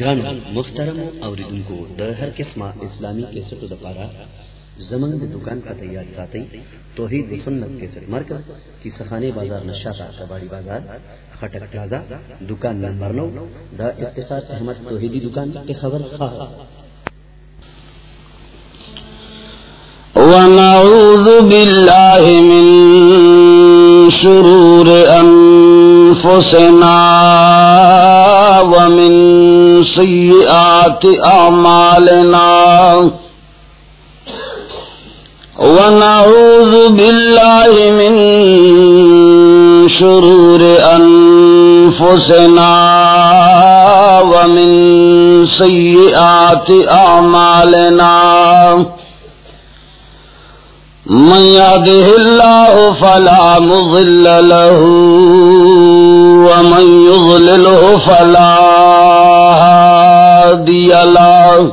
گران محترم اور ان کو ہر قسم اسلامی کے سٹ دپارا زمن دکان کا تیار ساتھی توحید و سنت کے سٹ مرکز کی سخانے بازار نشاطا کباڑی بازار، خٹک پلازا، دکان نمبر نو، دا اختصار احمد توحیدی دکان کے خبر خواہ۔ ونعوذ بالله من شرور أنفسنا ومن سيئات أعمالنا ونعوذ بالله من شرور أنفسنا ومن سيئات أعمالنا من يهده الله فلا مضل له ومن يضلله فلا هادي له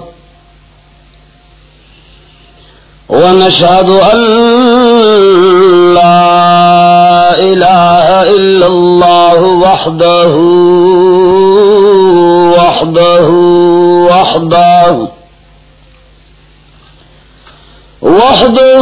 ونشهد أن لا إله إلا الله وحده وحده وحده وحده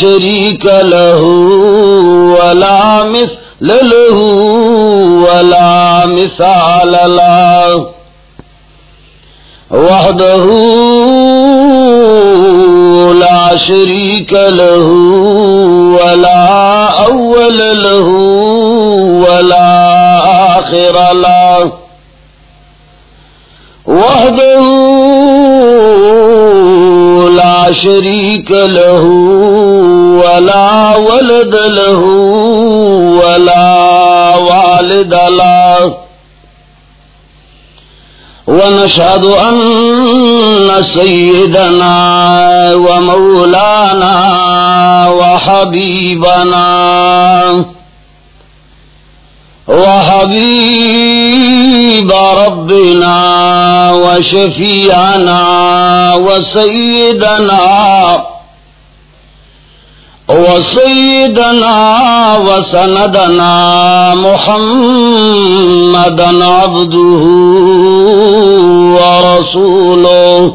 شريك له، ولا مثل له، ولا مثال له. وحده لا شريك له، ولا أول له، ولا آخر له. وحده لا شريك له ولا ولد له ولا والد له ونشهد أن سيدنا ومولانا وحبيبنا وحبيب ربنا وشفيعنا وسيدنا وسيدنا وسندنا محمدا عبده ورسوله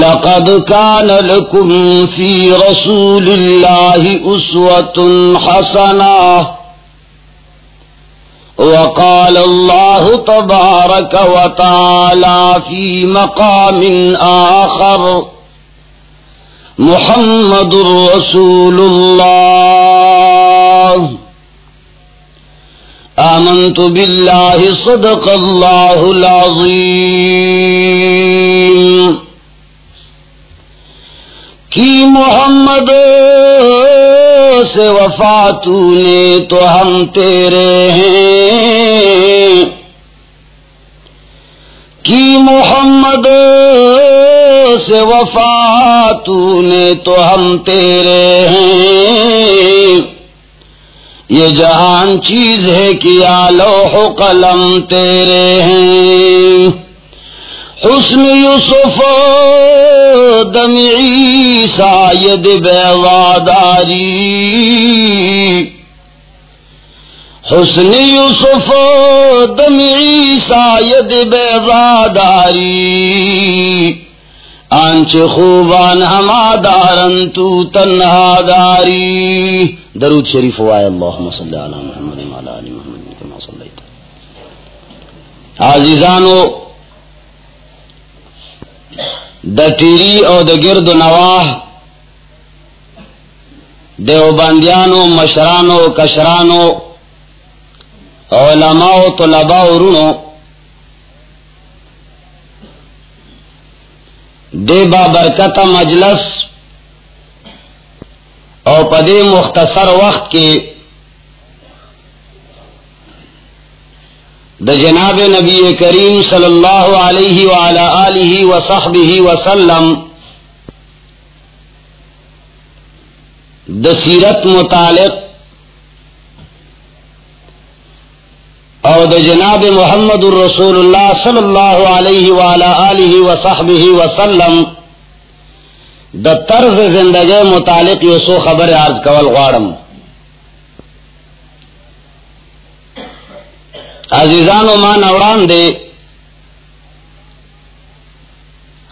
لقد كان لكم في رسول الله أسوة حسنة. وقال الله تبارك وتعالى في مقام آخر محمد رسول الله. آمنت بالله صدق الله العظيم. کی محمد سے وفا تو نے تو ہم تیرے ہیں۔ کی محمد سے وفا تو نے تو ہم تیرے ہیں۔ یہ جہان چیز ہے کہ آلوح قلم تیرے ہیں۔ حسن یوسف دمی ساید بیواداری. حسن یوسف دمی ساید بیواداری. آنچ خوبان ہما دارن تو تنہا داری درود شریف وائے اللہم صلی اللہ علیہ محمد وعلا علی محمد کما صلی عزیزانو د ٹیری او د گرد نواح دیو باندیانو مشرانو، کشرانو علماء طلباء رونو دے با برکت مجلس او پدے مختصر وقت کے دا جناب نبی کریم صلی اللہ علیہ وعلا آلہ وصحبہ وسلم دا سیرت متعلق او دا جناب محمد الرسول اللہ صلی اللہ علیہ وعلا آلہ وصحبہ وسلم دا طرز زندگی متعلق یسو خبر عرض کول غارم عزیزان و مان اوران دے.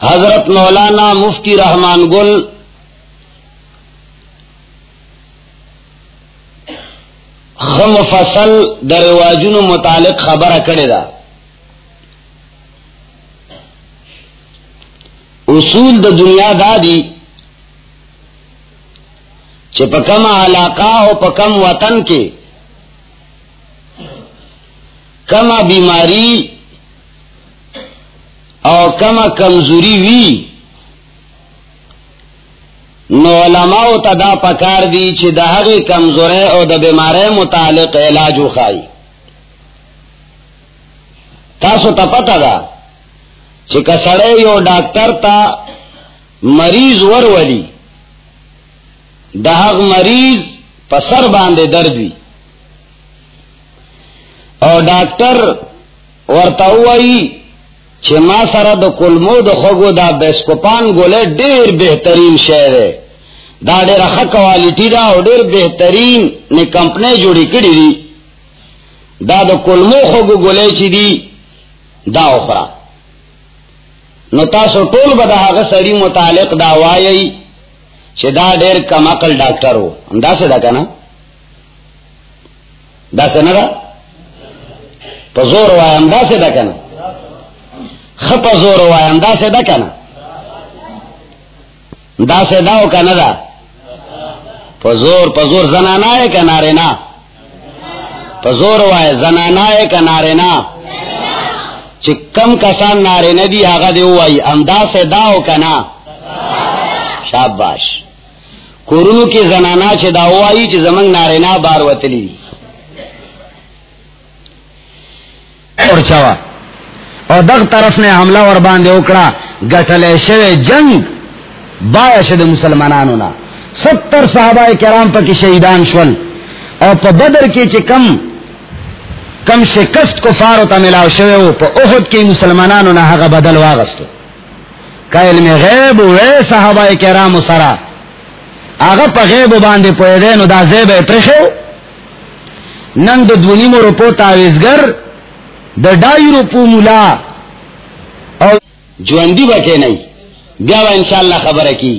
حضرت مولانا مفتی رحمان گل خم فصل در رواجن متعلق خبر اکڑے دا اصول دا دنیا دا دی چپکم علاقہ ہو پکم وطن کے کما بیماری او کما کمزوری وی، نو علماء تدا پکار دی چی دا حقی کمزوری او دا بیماری متعلق علاج خائی تاسو تا پتا دا چی کسڑے یو ڈاکٹر تا مریض ور ولی دا حق مریض پسر باندے درد وی او ڈاکٹر ورتاوئی چھ ما سره د کلمو د خوګو دا بیسکوپان ګولې ډېر بهترین شی دی. دا ډېر ښه کوالټی دا او ډېر بهترین نه کمپنی جوړی کړی دی دا د کلمو خوګو ګولې چي دی دا اوخرا نو تاسو ټول به دا هغه سړی متعلق دا وایي چې دا ډېر کم عقل ډاکټر وو انداسه دا کنه دا څنګه پزور وایم دا سے دکن خپ زور وایم دا سے دکن دا سے داو کا ندا پزور پزور زنانا ہے کا نارے نا پزور وائے زنانا ہے کا نارے نا چکم کسان نارے ندی آگا دے وائی امدا سے داو کا نا شاباش. کورونو کی زنانا چھ داو آئی چھ زمنگ نارے نا بار وطلی دی اور چوا۔ اور دغ طرف نے حملہ اور باندھے اکڑا گٹلے شوے جنگ باعث د مسلمانانو نا۔ ستر صحابہ کرام پا کی شہیدان شول۔ اور پا بدر کی چی کم کم شکست کو فارو تا ملاو شوے ہو، پا احد کی مسلمانانو نا حقا بدل واغستو۔ کا علم غیب وے صحابہ کرام سرا۔ آغا پا غیب باندے پوئے دے نو دا زیب پرخو نن دو دونی مو رپو تاویزگر دا ڈائی روپو ملا اور جو اندی بکے نہیں بیا ان شاء اللہ خبر کی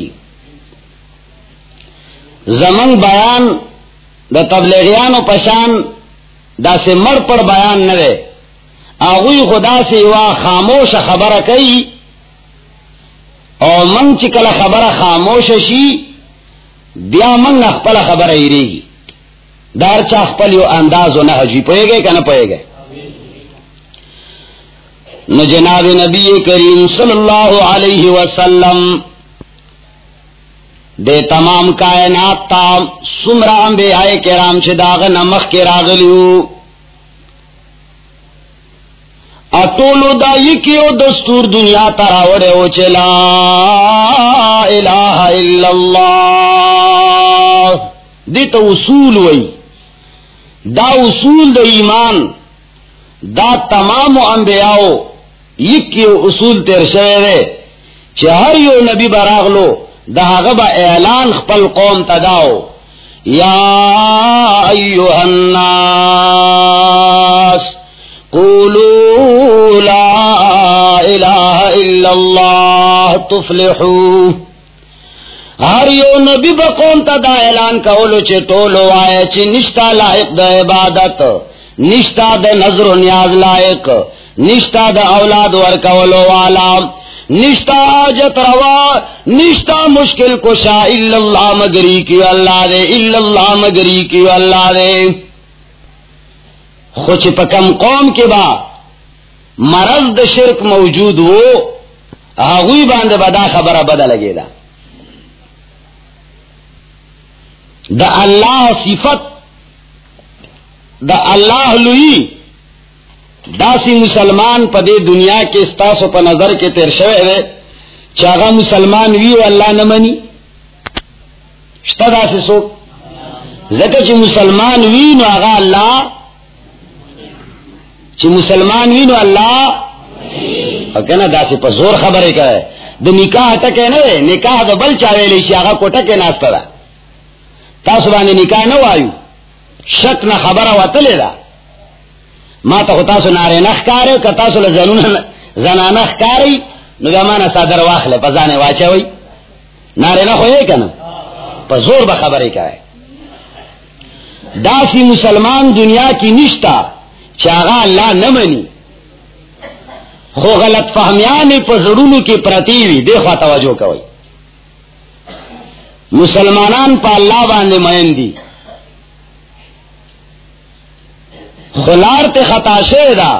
زمن بیان دا تبلیغیان و پشان دا سے مر پر بیان نہ رہے آغوی خدا سے وا خاموش خبر کئی اور من چکل خبر خاموش شی بیا من اخپل خبر ہی رہی دار چا اخپل یو انداز و نہ جی پوئے گئے کہ نہ پوئے گئے نو جناب نبی کریم صلی اللہ علیہ وسلم دے تمام کائنات تا سمرام بے آئے کے رام چداغ نمخ کے راغلیو۔ اٹولو دا یکیو دستور دنیا تراوڑے او چلا الہ الا اللہ۔ دیتا اصول وئی۔ دا اصول دا ایمان۔ دا تمام انبیاء یکی اصول تیر شوے دے چہر یو نبی براغلو دہاغ با اعلان خپل قوم تداؤ یا ایوہ الناس قولوا لا الہ الا اللہ تفلحو. ہر یو نبی با قوم تدا اعلان کولو چے ٹولو آئے چے نشتا لائق دا عبادت، نشتا دا نظر و نیاز لائق. نشتا دا اولاد ورکولو والا. نشتا حاجت روا. نشتا مشکل کشا. اللہ مگری کی اللہ دے. اللہ مگری کی اللہ دے. خوچ پکم قوم کے با مرض د شرک موجود وہ آگوئی باندھ بدا خبر بدا لگے دا. دا اللہ صفت، دا اللہ لوئی داسی مسلمان پدے دنیا کے استاس و نظر کے تیر شوے دے چاگا مسلمان وی و اللہ نہ منی شتا دا سے سو زکر چی مسلمان وی نو آگا اللہ، چی مسلمان وی نو اللہ اور کہنا دا سے پر زور خبرے کا ہے دا نکاح ٹکے نا دے نکاح دا بل چاہے لیشی آگا کو ٹکے ناستا دا۔ تاسو باندې نکاح نه وایو، شک نه خبره وتلې ده ما ته تاسو ناره نخ کارو که تاسو له زنونه زنانه ښکاری نو بیا مانه صدر واخله په ځانه واچوي ناره نه خو یې کنه په زور به خبرې کوي داسی مسلمان دنیا کی نشتا چاغا اللہ نہ منی خو غلط فہمیان په زړونو کې پرتی وي دیکھو توجه کوي مسلمانان پا اللہ باندھے مین دی خلار تے خطا شے دا.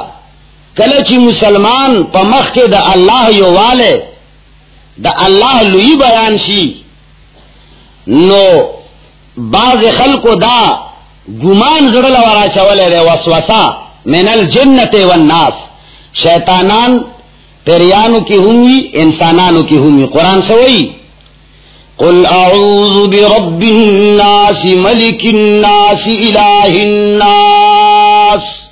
کلچی مسلمان پا مخ کے دا اللہ یو والے دا اللہ لوی بیان شی نو باز خلق دا گمان زڑل ورا چولے دے وسوسا من الجنت والناس. شیطانان پیریانو کی ہوئی انسانانو کی ہوئی قرآن سے وہی قل اعوذ برب الناس، ملك الناس اله الناس.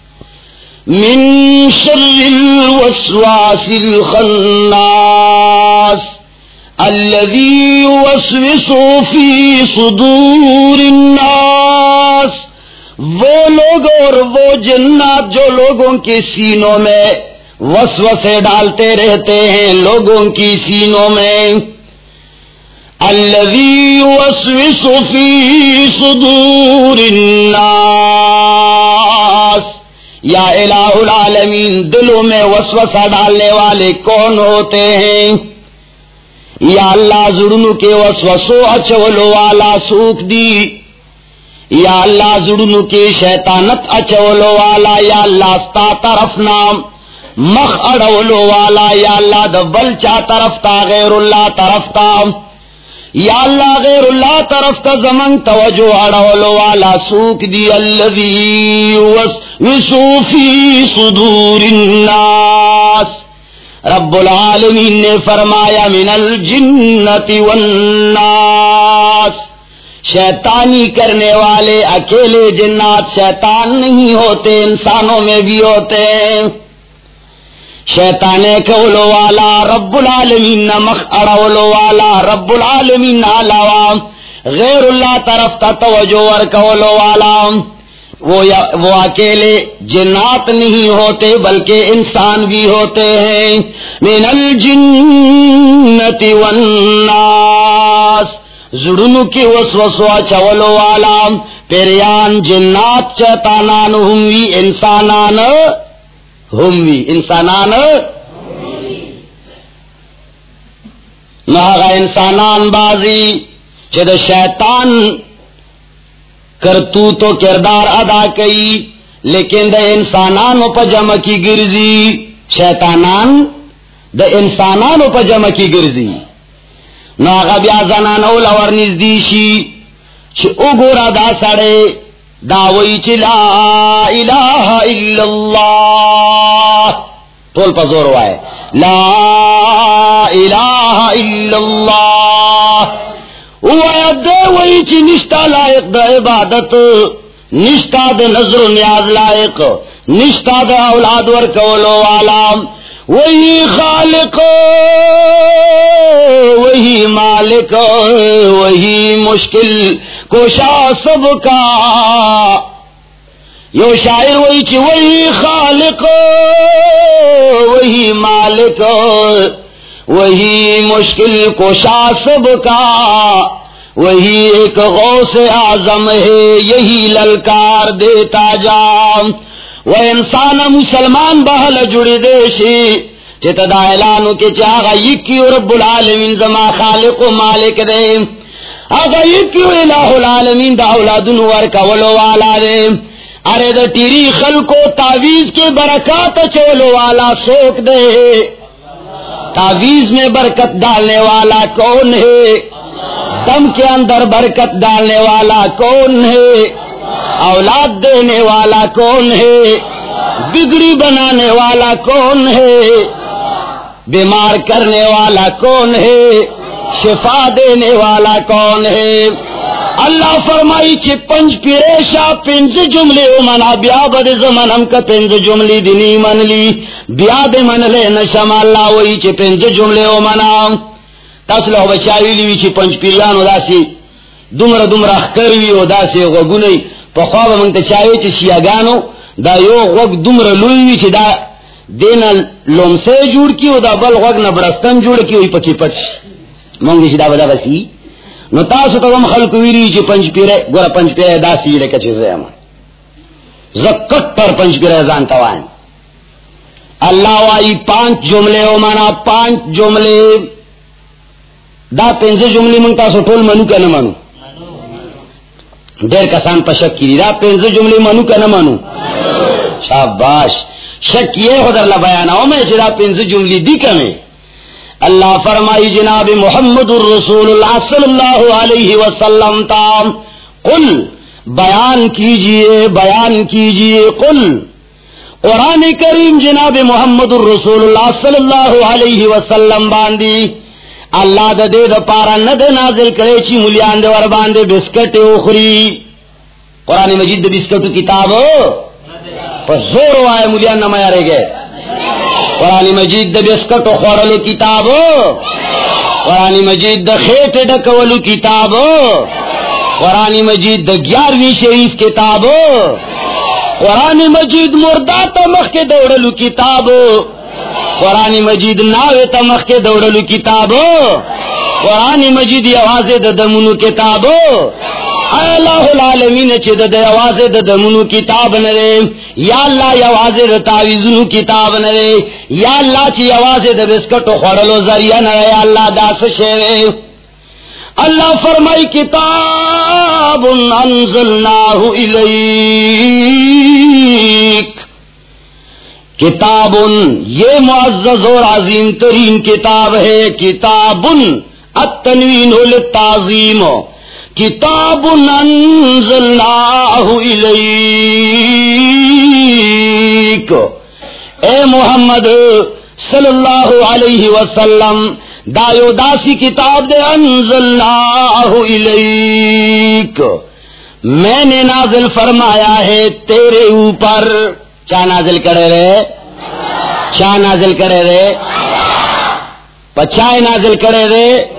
من شر الوسواس الخناس. الذي يوسوس في صدور الناس. وہ لوگ اور وہ جنات جو لوگوں کے سینوں میں وسوسے ڈالتے رہتے ہیں، لوگوں کی سینوں میں الذي يوسوس في صدور الناس. یا الہ العالمین، دلوں میں وسوسہ ڈالنے والے کون ہوتے ہیں؟ یا اللہ زڑنو کے وسوسو اچولو والا سوکھ دی؟ یا اللہ زڑنو کے شیطانت اچولو والا؟ یا اللہ ستا طرف نام؟ مخ اڑولو والا؟ یا اللہ دبل چا طرف تا، غیر اللہ طرف تا؟ یا اللہ غیر اللہ طرف کا زمن توجہ اڑولو والا سوک دی الذی وسوسو فی صدور الناس۔ رب العالمین نے فرمایا، من الجنت والناس۔ شیطانی کرنے والے اکیلے جنات شیطان نہیں ہوتے، انسانوں میں بھی ہوتے۔ ہیں شیطان کولو والا رب العالمین نمخ اڑولو والا رب العالمین علاوہ غیر اللہ طرف تا توجہ ور کولو والا۔ وہ, وہ اکیلے جنات نہیں ہوتے بلکہ انسان بھی ہوتے ہیں۔ من الجنت والناس۔ زڑنو کی وسوسو چولو اچھا، والا۔ پیریان جنات چتانان ہوئی انسانان۔ ہم انسانان۔ نہ انسانان بازی چد شیطان کرتو تو کردار ادا کئی، لیکن دا انسانان پا جمع کی گرزی۔ شیطانان دا انسانان پا جمع کی گرزی۔ نہ بیا زنان اولا ورنزدیشی چھ اگورا دا سڑے۔ داوئی چلا الہ الا اللہ. ٹول پر زور ہوا ہے لا الہ الا اللہ. دے چی نشتا لائق دا عبادت نشتا دا نظر و نیاز لائق نشتا دا اولاد ور کولو والا. وہی خالق مالک، وہی مشکل کوشا سب کا۔ یو شاعر وہی چی وہی خالق، وہی مالک، وہی مشکل کوشا سب کا۔ وہی ایک غوث اعظم ہے، یہی للکار دیتا جا وہ انسان مسلمان بہل جڑی دیشی چت دا اعلانو کے چاہا یکی رب العالمین زما خالق و مالک دے۔ آگا یکی الہ العالمین دا اولادن ورکا ولو والا دے؟ ارے، دا تیری خلقو تعویز کے برکات چولو والا سوک دے۔ تعویز میں برکت ڈالنے والا کون ہے؟ دم کے اندر برکت ڈالنے والا کون ہے؟ اولاد دینے والا کون ہے؟ بگڑی بنانے والا کون ہے؟ بیمار کرنے والا کون ہے؟ شفا دینے والا کون ہے؟ اللہ فرمائی چی پنج پیریشا پنج جملے منا، بیا بد زمن ہم کا پنج جملی دینی من لی۔ بیا دے من لے نشم اللہ وئی چی پنج جملے او منا۔ تاسلو بچاوی لی چی پنج پیریان او داسی دمر دمر اخکر وی او داسی غگونی پا خواب من تچاوی چی سیاگانو دا یو غگ دمر لوی وی چی دا دینا لومسے جوڑ کی او دا بل غگ نبرستن جوڑ کی وی پچی پچ۔ مونگی چی بدا بسی نو تاسو ته هم خلق ویری چې پنځ پیره ګور پنځ پیره داسي لکه چې زما زکت پر پنځ پیره ځان تا وایم. الله پانچ جمله او معنا پانچ جمله دا پنځه جمله مونږ تاسو ټول منو کنه منو؟ ډېر کسان په شک کړي دا پنځه جمله منو کنه منو؟ شاباش. شک یې خدای الله بیان او مې چې دا پنځه جمله دي کمه اللہ فرمائی جناب محمد الرسول اللہ صلی اللہ علیہ وسلم تام قل، بیان کیجیے بیان کیجیے، قل۔ قرآن کریم جناب محمد الرسول اللہ صلی اللہ علیہ وسلم باندی، اللہ دا دے دا پارا ند نازل کرے چی ملیان دے ور باندے بسکٹ اخری قرآن مجید دا بسکٹ کتاب، پر زور آئے ملیان نمایا رہ گئے۔ قرآن مجید د بسکٹ خوڑلو کتاب. قرآن مجید د خیٹ ڈکولو کتاب. قرآن مجید د گیارہویں شریف کتاب. قرآن مجید مردہ تمخ کے دوڑلو کتاب. قرآن مجید ناوے تمخ کے دوڑلو کتاب. قرآن مجید آواز دمنو کتاب. اللہ العالمین چی دا دا آواز دا دمونو کتاب نرے، یا اللہ یا آواز دا تاویزنو کتاب نرے، یا اللہ چی آواز دا بسکٹو خوڑلو ذریعہ نرے، یا اللہ دا سشیرے اللہ فرمائی، کتاب انزلناہ الیک۔ کتاب یہ معزز اور عظیم ترین کتاب ہے۔ کتاب التنوین للتعظیم۔ کتاب الیک۔ اے محمد صلی اللہ علیہ وسلم دایو داسی کتاب دے انزلناہ الیک۔ میں نے نازل فرمایا ہے تیرے اوپر۔ چا نازل کرے رہے؟ چا نازل کرے رہے؟ پچائے نازل کرے رہے؟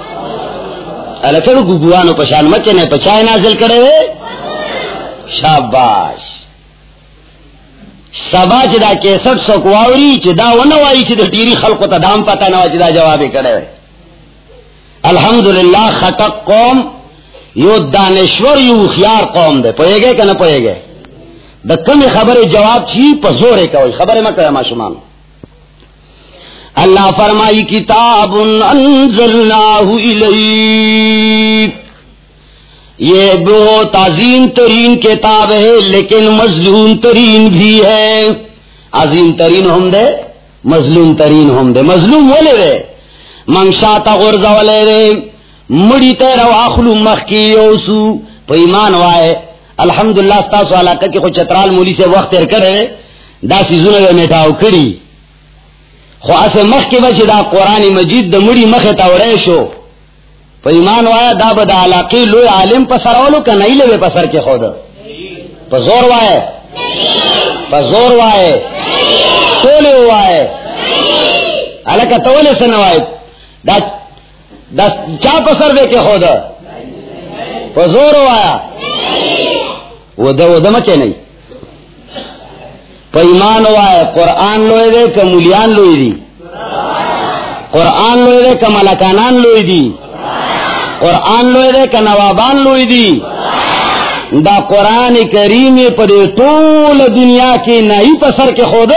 الکڑو گگوانو پشان مچے نے پچائے نازل کرے ہوئے شاباش! سبا چی دا کیسٹ سکواوری چی دا ونوائی چی دا تیری خلقو تا دام پتا نوا چی دا جوابی کرے ہوئے الحمدللہ خطق قوم، یو دانشور یو خیار قوم دے۔ پوئے گئے کہ نہ پوئے گئے دا کمی خبر جواب چی پا زورے کوئی خبر مکہ ما شمان اللہ فرمائی، کتاب انزلناہ الیک۔ یہ بہت عظیم ترین کتاب ہے، لیکن مظلوم ترین بھی ہے۔ عظیم ترین ہم دے، مظلوم ترین ہم دے۔ مظلوم والے رے منشا تغرزا والے رے مڑی تیرا واخلو مخ کی یوسو پا ایمان وائے، الحمدللہ ستاسو علاقہ کی خود چترال مولی سے وقت تیر کرے، دا سیزونو میں میٹھاو کری خو اسے مخ کے بچے دا قرآن مجید دا مڑی مخ تاورے شو. پا ایمان وایا دا بدا علاقی لوی عالم پسر اولو کا نہیں لوے پسر کے خود پا زور وائے پا زور وائے تولے وائے علاقہ تولے سنوائے دا دس چا پسر دے کے خود پزور آیا وہ دو دم کے نہیں پیمان ہوا ہے قرآن لوئے دے کہ ملیان لوئی دی؟ قرآن لوئے دے کہ ملکانان لوئی دی؟ قرآن لوئے دے کہ نوابان لوئی دی؟ دا قرآن کریم پدے طول دنیا کی نئی پسر کے خود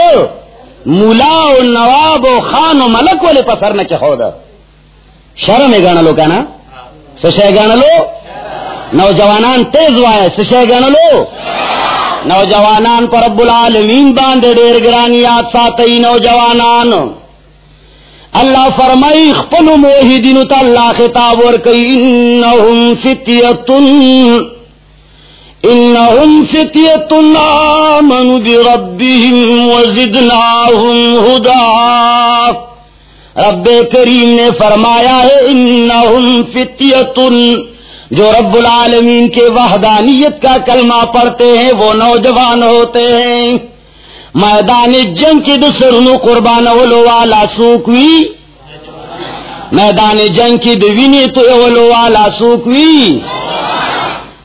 ملا و نواب و خان و ملک والے پسر نے کے خود۔ شرم گانا لو کا نا سشے گانا لو؟ نوجوانان تیز وائے، سشے گانا لو؟ نوجوانان پر رب العالمین باندے دیر گرانی آت ساتئی نوجوانان۔ اللہ فرمائی، خپل موحدین تا اللہ خطاب ورکی انہم فتیتن۔ انہم فتیتن آمنوا بربهم وزدناہم ہدا۔ رب کریم نے فرمایا ہے، انہم فتیتن۔ جو رب العالمین کے وحدانیت کا کلمہ پڑھتے ہیں، وہ نوجوان ہوتے ہیں۔ میدان جنگ کی دسرن قربان اولو والا سوکوی میدان جنگ کی دوینی تو اولو والا سوکوی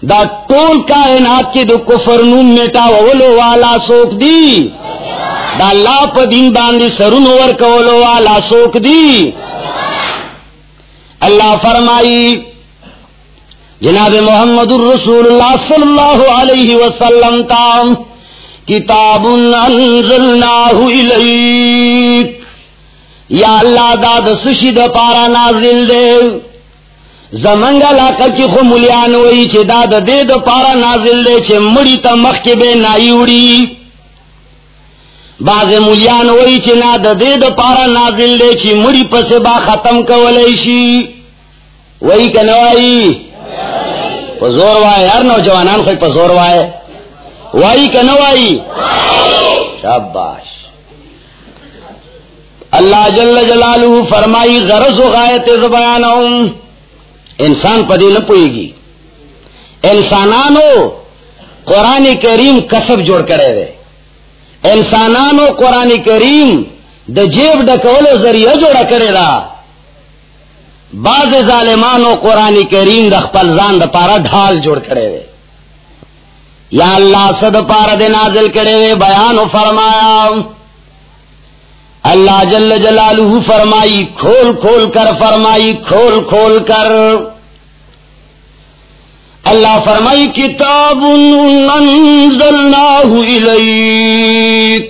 دا ٹول کائنات کی دو کفر نوم میٹا اولو والا سوک دی۔ دا اللہ پا دین باندی سرن ورک اولو والا سوک دی۔ اللہ فرمائی جناب محمد الرسول اللہ صلی اللہ علیہ وسلم تام کتاب انزلناہ الیک۔ یا اللہ داد سشید پارا نازل دے۔ زمنگ علاقہ کی خو ملیان وئی چھ داد دے دو پارا نازل دے چھ مڑی تا مخ کے بے نائی اڑی۔ باز ملیان وئی چھ نا دے دو پارا نازل دے چھ مڑی پس با ختم کولیشی وئی کنوائی پزور وائے ہر نوجوانان خوش پزور وائے وائی کا نوائی شاباش. اللہ جل جلالہ فرمائی غرض و غایت زبان انسان پدی نہ پوئے گی انسانانو قرآن کریم کسب جوڑ کرے دے انسانانو قرآن کریم د جیب ڈکولو ذریعہ جوڑا کرے دا بعض ظالمانو قرآن کریم د خپل ځان د پارا ڈھال جوڑ کرے دے یا اللہ صد پار دے نازل کرے وے بیان و فرمایا. اللہ جل جلالہ فرمائی، کھول کھول کر فرمائی، کھول کھول کر. اللہ فرمائی، کتاب انزلناہ الیک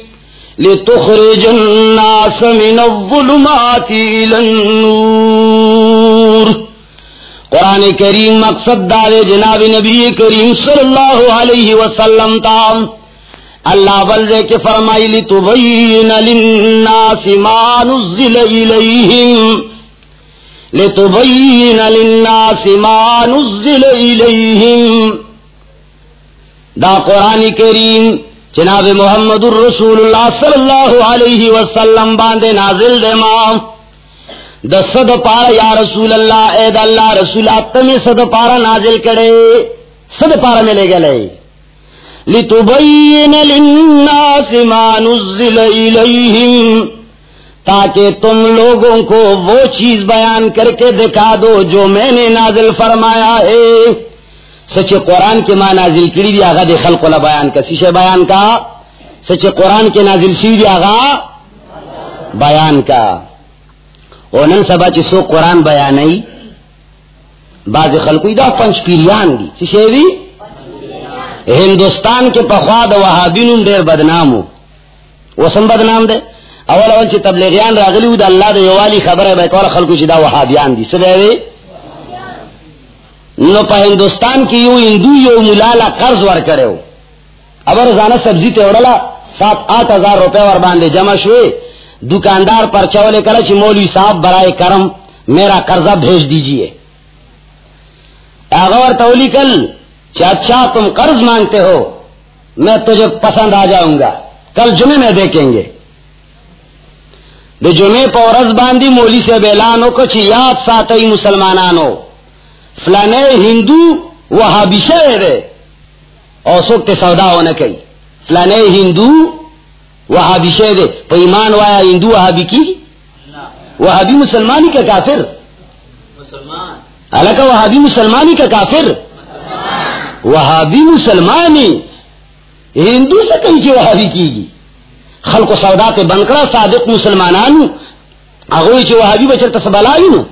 لتخرج الناس من الظلمات الى النور. قرآن کریم مقصد دارے جناب نبی کریم صلی اللہ علیہ وسلم تام اللہ بلدے کے فرمائی لی تبین للناس ما نزل الیہم۔ لتبین للناس ما نزل الیہم۔ دا قرآن کریم جناب محمد الرسول اللہ صلی اللہ علیہ وسلم باندے نازل دے ماں د صد پارا یا رسول اللہ، اے دا اللہ رسول، اتمی صد پارا نازل کرے، صد پارا ملے گلے لتبین للناس ما نزل الیہم، تاکہ تم لوگوں کو وہ چیز بیان کر کے دکھا دو جو میں نے نازل فرمایا ہے۔ سچ قرآن کے ماں نازل کری دی آغا دے خلق اللہ بیان کا۔ سیشے بیان کا۔ سچ قرآن کے نازل سی دی آغا بیان کا۔ اونن سبا چی سو قرآن بیانئی باز خلقوی دا پنچ پیریان دی چی شیوی ہندوستان کے پخواد وحابین دیر بدنامو وسم بدنام دے اول اول چی تبلیغیان راغلیو دا اللہ دا یوالی خبر ہے بیکور خلقو چی دا وحابیان دی سدے وی نو پا ہندوستان کی یو ہندو یو ملالا قرض ور کرے ہو اب روزانہ سبزی تے اڑلا سات آٹھ ہزار روپے ور باندھے جمع شوئے دکاندار پر چولے کرا چی مولوی صاحب برائے کرم میرا قرضہ بھیج دیجیے۔ اغور تولی کل اچھا تم قرض مانگتے ہو، میں تجھے پسند آ جاؤں گا۔ کل جمعے میں دیکھیں گے۔ دے جمعے پورز باندھی مولی سے بیلانو کو چی یاد ساتئی مسلمانانو۔ فلانے ہندو وہابی شہر ہے۔ اور سوکتے سودا ہونے کئی فلانے ہندو وہابی شہر ہے تو ایمان وایا ہندو وہابی کی؟ وہابی مسلمانی کا کافر۔ اللہ کا وہابی مسلمانی کا کافر۔ وہابی مسلمانی، ہندو سے کہیں کی وہابی کی گی۔ خلق و سودا کے بنکڑا صادق مسلمانان اگوئی چی وہابی بچر تسبلائی نو۔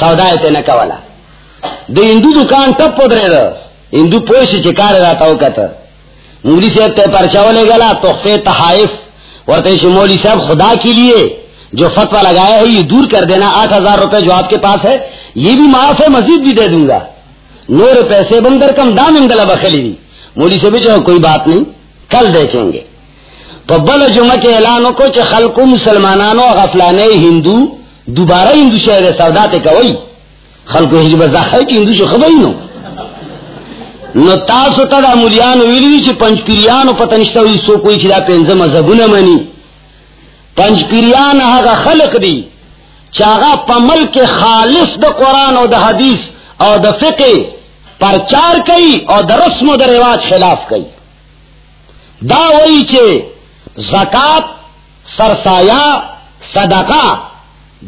سودا تے نہ کولا دے ہندو دکان ٹپ پودرے دا۔ ہندو پوش چکار رہتا ہو کتا۔ مولی صاحب تے پرچاو لے گلا تحفے تحائف۔ ورتے مولی صاحب خدا کے لیے جو فتوا لگایا ہے، یہ دور کر دینا۔ آٹھ ہزار روپے جو آپ کے پاس ہے، یہ بھی معاف ہے، مزید بھی دے دوں گا۔ نو روپے سے بندر کم دام امدلا بخلی دی۔ مولی سے بھی جو کوئی بات نہیں۔ کل دیکھیں گے۔ تو بل جمعہ کے اعلانوں کو چھ خلق مسلمانانو غفلانے ہندو، دوبارہ ہندو شہر سودات کوئی۔ خلق حجب زخر کی ہندو شو خبری نو۔ نو تاسو تا دا مولیان ویلی چھ پنچ پیریانو پتنشتا ہوئی سو کوئی چھ دا پینزا مذہبون منی پنج پیریان آگا خلق دی چاگا پمل کے خالص دا قرآن او دا حدیث او دا فقہ پرچار کئی اور دا رسم و دا رواج خلاف کئی دا وئی چے زکات سرسایا صدقہ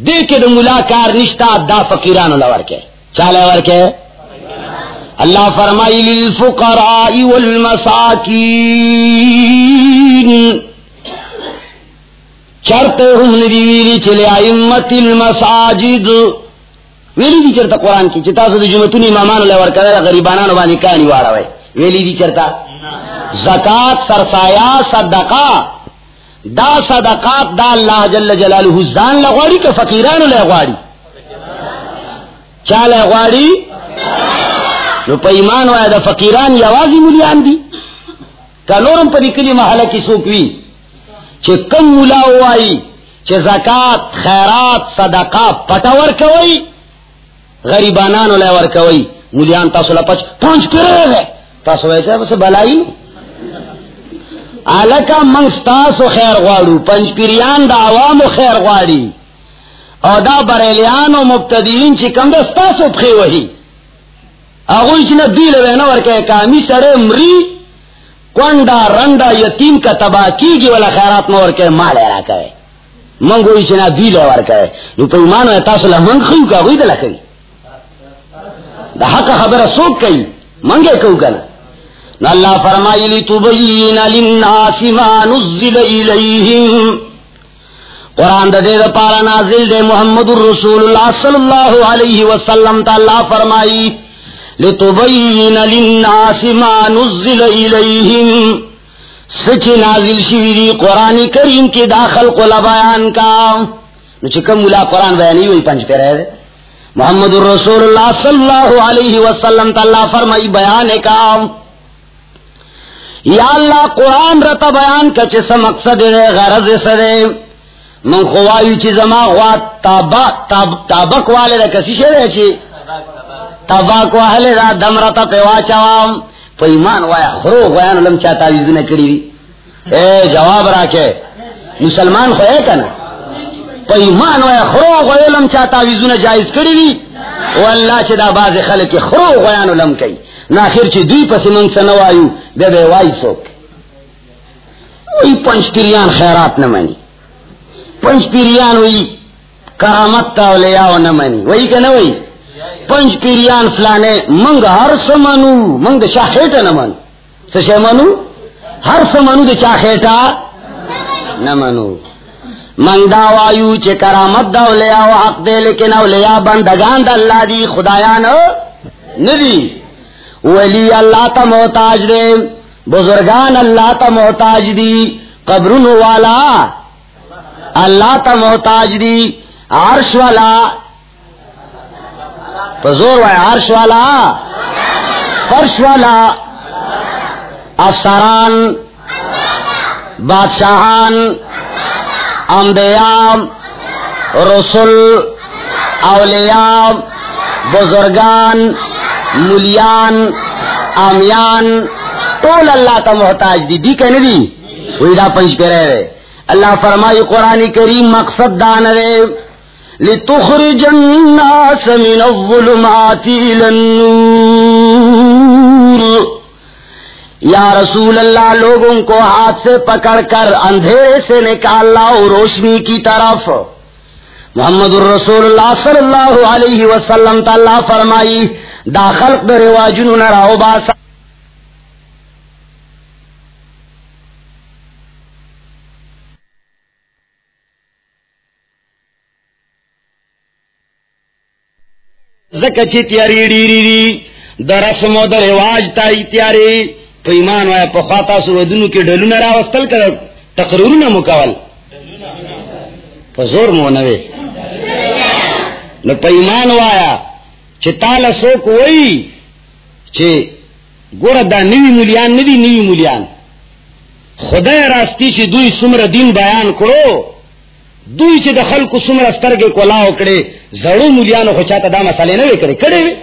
دے دا ملاکار نشتا دا فقیران لور کے چالے ور کے اللہ فرمائی، للفقراء والمساکین۔ چرتے ہم ندی ویلی چلے آئمت المساجد۔ ویلی دی چرتا قرآن کی، چتا سو دی جمعتون امامان اللہ ورکا غریبانان بانی کانی وارا وے۔ ویلی دی چرتا۔ زکاة سرسایا صدقا دا صدقات دا اللہ جل جلالہ زان لغواری کا فقیران لغواری؟ چا لغواری؟ نو پا ایمان وایا دا فقیران یوازی ملیان دی کا نورم پا نکلی محلہ کی سوکوی چھ کم ملا وائی چھ زکات، خیرات صدقہ پٹاور کوئی غریبانان لے ور کوئی ملیان تاسو لپچ پانچ کرے گئے تاسو ویسے بس بلائی آلکا منگستاسو خیر غوارو پنج پیریان دا عوامو خیر غواری او دا بریلیان و مبتدین چی کم دستاسو پخی وحی اگوی چی دیل وینا ورکے کامی سر مری کنڈا رنڈا یتیم کا تباہ کی گی والا خیرات مور کے مال ایرا کرے منگوی چنا دیل ور کرے نو پا ایمانو تاسو لمنگ خیو کا غوی دلکوی دا حق خبر سوک کئی منگے کو کنا نو اللہ فرمائی لی تبین للناس ما نزل الیہم قرآن دا دے دا پارا نازل دے محمد الرسول اللہ صلی اللہ علیہ وسلم تا اللہ فرمائی لتبین للناس ما نزل الیہم سچ نازل شوی دی قرآن کریم کی داخل قل بیان کا. نو چکم ملا قرآن بیانی ہوئی پنچ پہ رہے دے. محمد الرسول اللہ صلی اللہ علیہ وسلم اللہ فرمائی بیان کا. یا اللہ قرآن رتا بیان کا چس مقصد ہے غرض سرے من خوایو چی زما غوا تابک والے دا کسی شے شرے چی؟ تابک والے دا دم رتا پیوا چوام پا ایمان وایا، خرو غویان علم چاہتا ویزن کری وی. اے جواب راکے مسلمان خوئے کنا پا ایمان وایا، خرو غویان علم چاہتا ویزن جائز کری وی. واللہ چی دا باز خلق خرو غویان علم کئی. ناخر چی دوی پس منگ سنوایو بے بے وائی سوک. وی پنچ پیریان خیرات نمانی پنچ پیریان وی کرامت تا نمانی وی کہ نوی پنچ پیریان فلانے، منگ ہر سمنو منگ چا خیٹا نمانو سشے منو؟ ہر سمنو دے چا خیٹا نمانو منگ دا وایو چے کرامت دا لیاو حق دے، لیکن اولیا بندگان دا اللہ دی خدایان ندی. ولی اللہ تا محتاج دے، بزرگان اللہ تا محتاج دی قبرن والا اللہ تا محتاج دی، عرش والا پزور وائے عرش والا، فرش والا، افسران، بادشاہان، انبیاء رسول اولیاء، بزرگان ملیان آمیان ٹول اللہ تا محتاج دی دی کہنے دی؟ وہی دا پنچ پہ رہے رہے اللہ فرمائی قرآن کریم مقصد دان رہے لتخرج الناس من الظلمات الى النور. یا رسول اللہ، لوگوں کو ہاتھ سے پکڑ کر، اندھیرے سے نکال لاؤ روشنی کی طرف. محمد الرسول اللہ صلی اللہ علیہ وسلم تعالی فرمائی داخل رواجن نراو باسا. زکچی تیاری ڈیری دی در رسم و در رواج تای تیاری. تو ایمان وایا پخواتا سو ودنو کی ڈلو نرا وستل کر تقرورو نمکول پزور مونوے نو پا ایمان وایا چه تالا سوک وئی چه گورا دا نوی مولیان ندی نوی مولیان. خدای راستی چه دوی سمر دین بیان کرو دوی چه دا خلق سمر استرگے کولاو کرے زړو مولیانو خو چاته دا مسالې نه وکړي کړي وي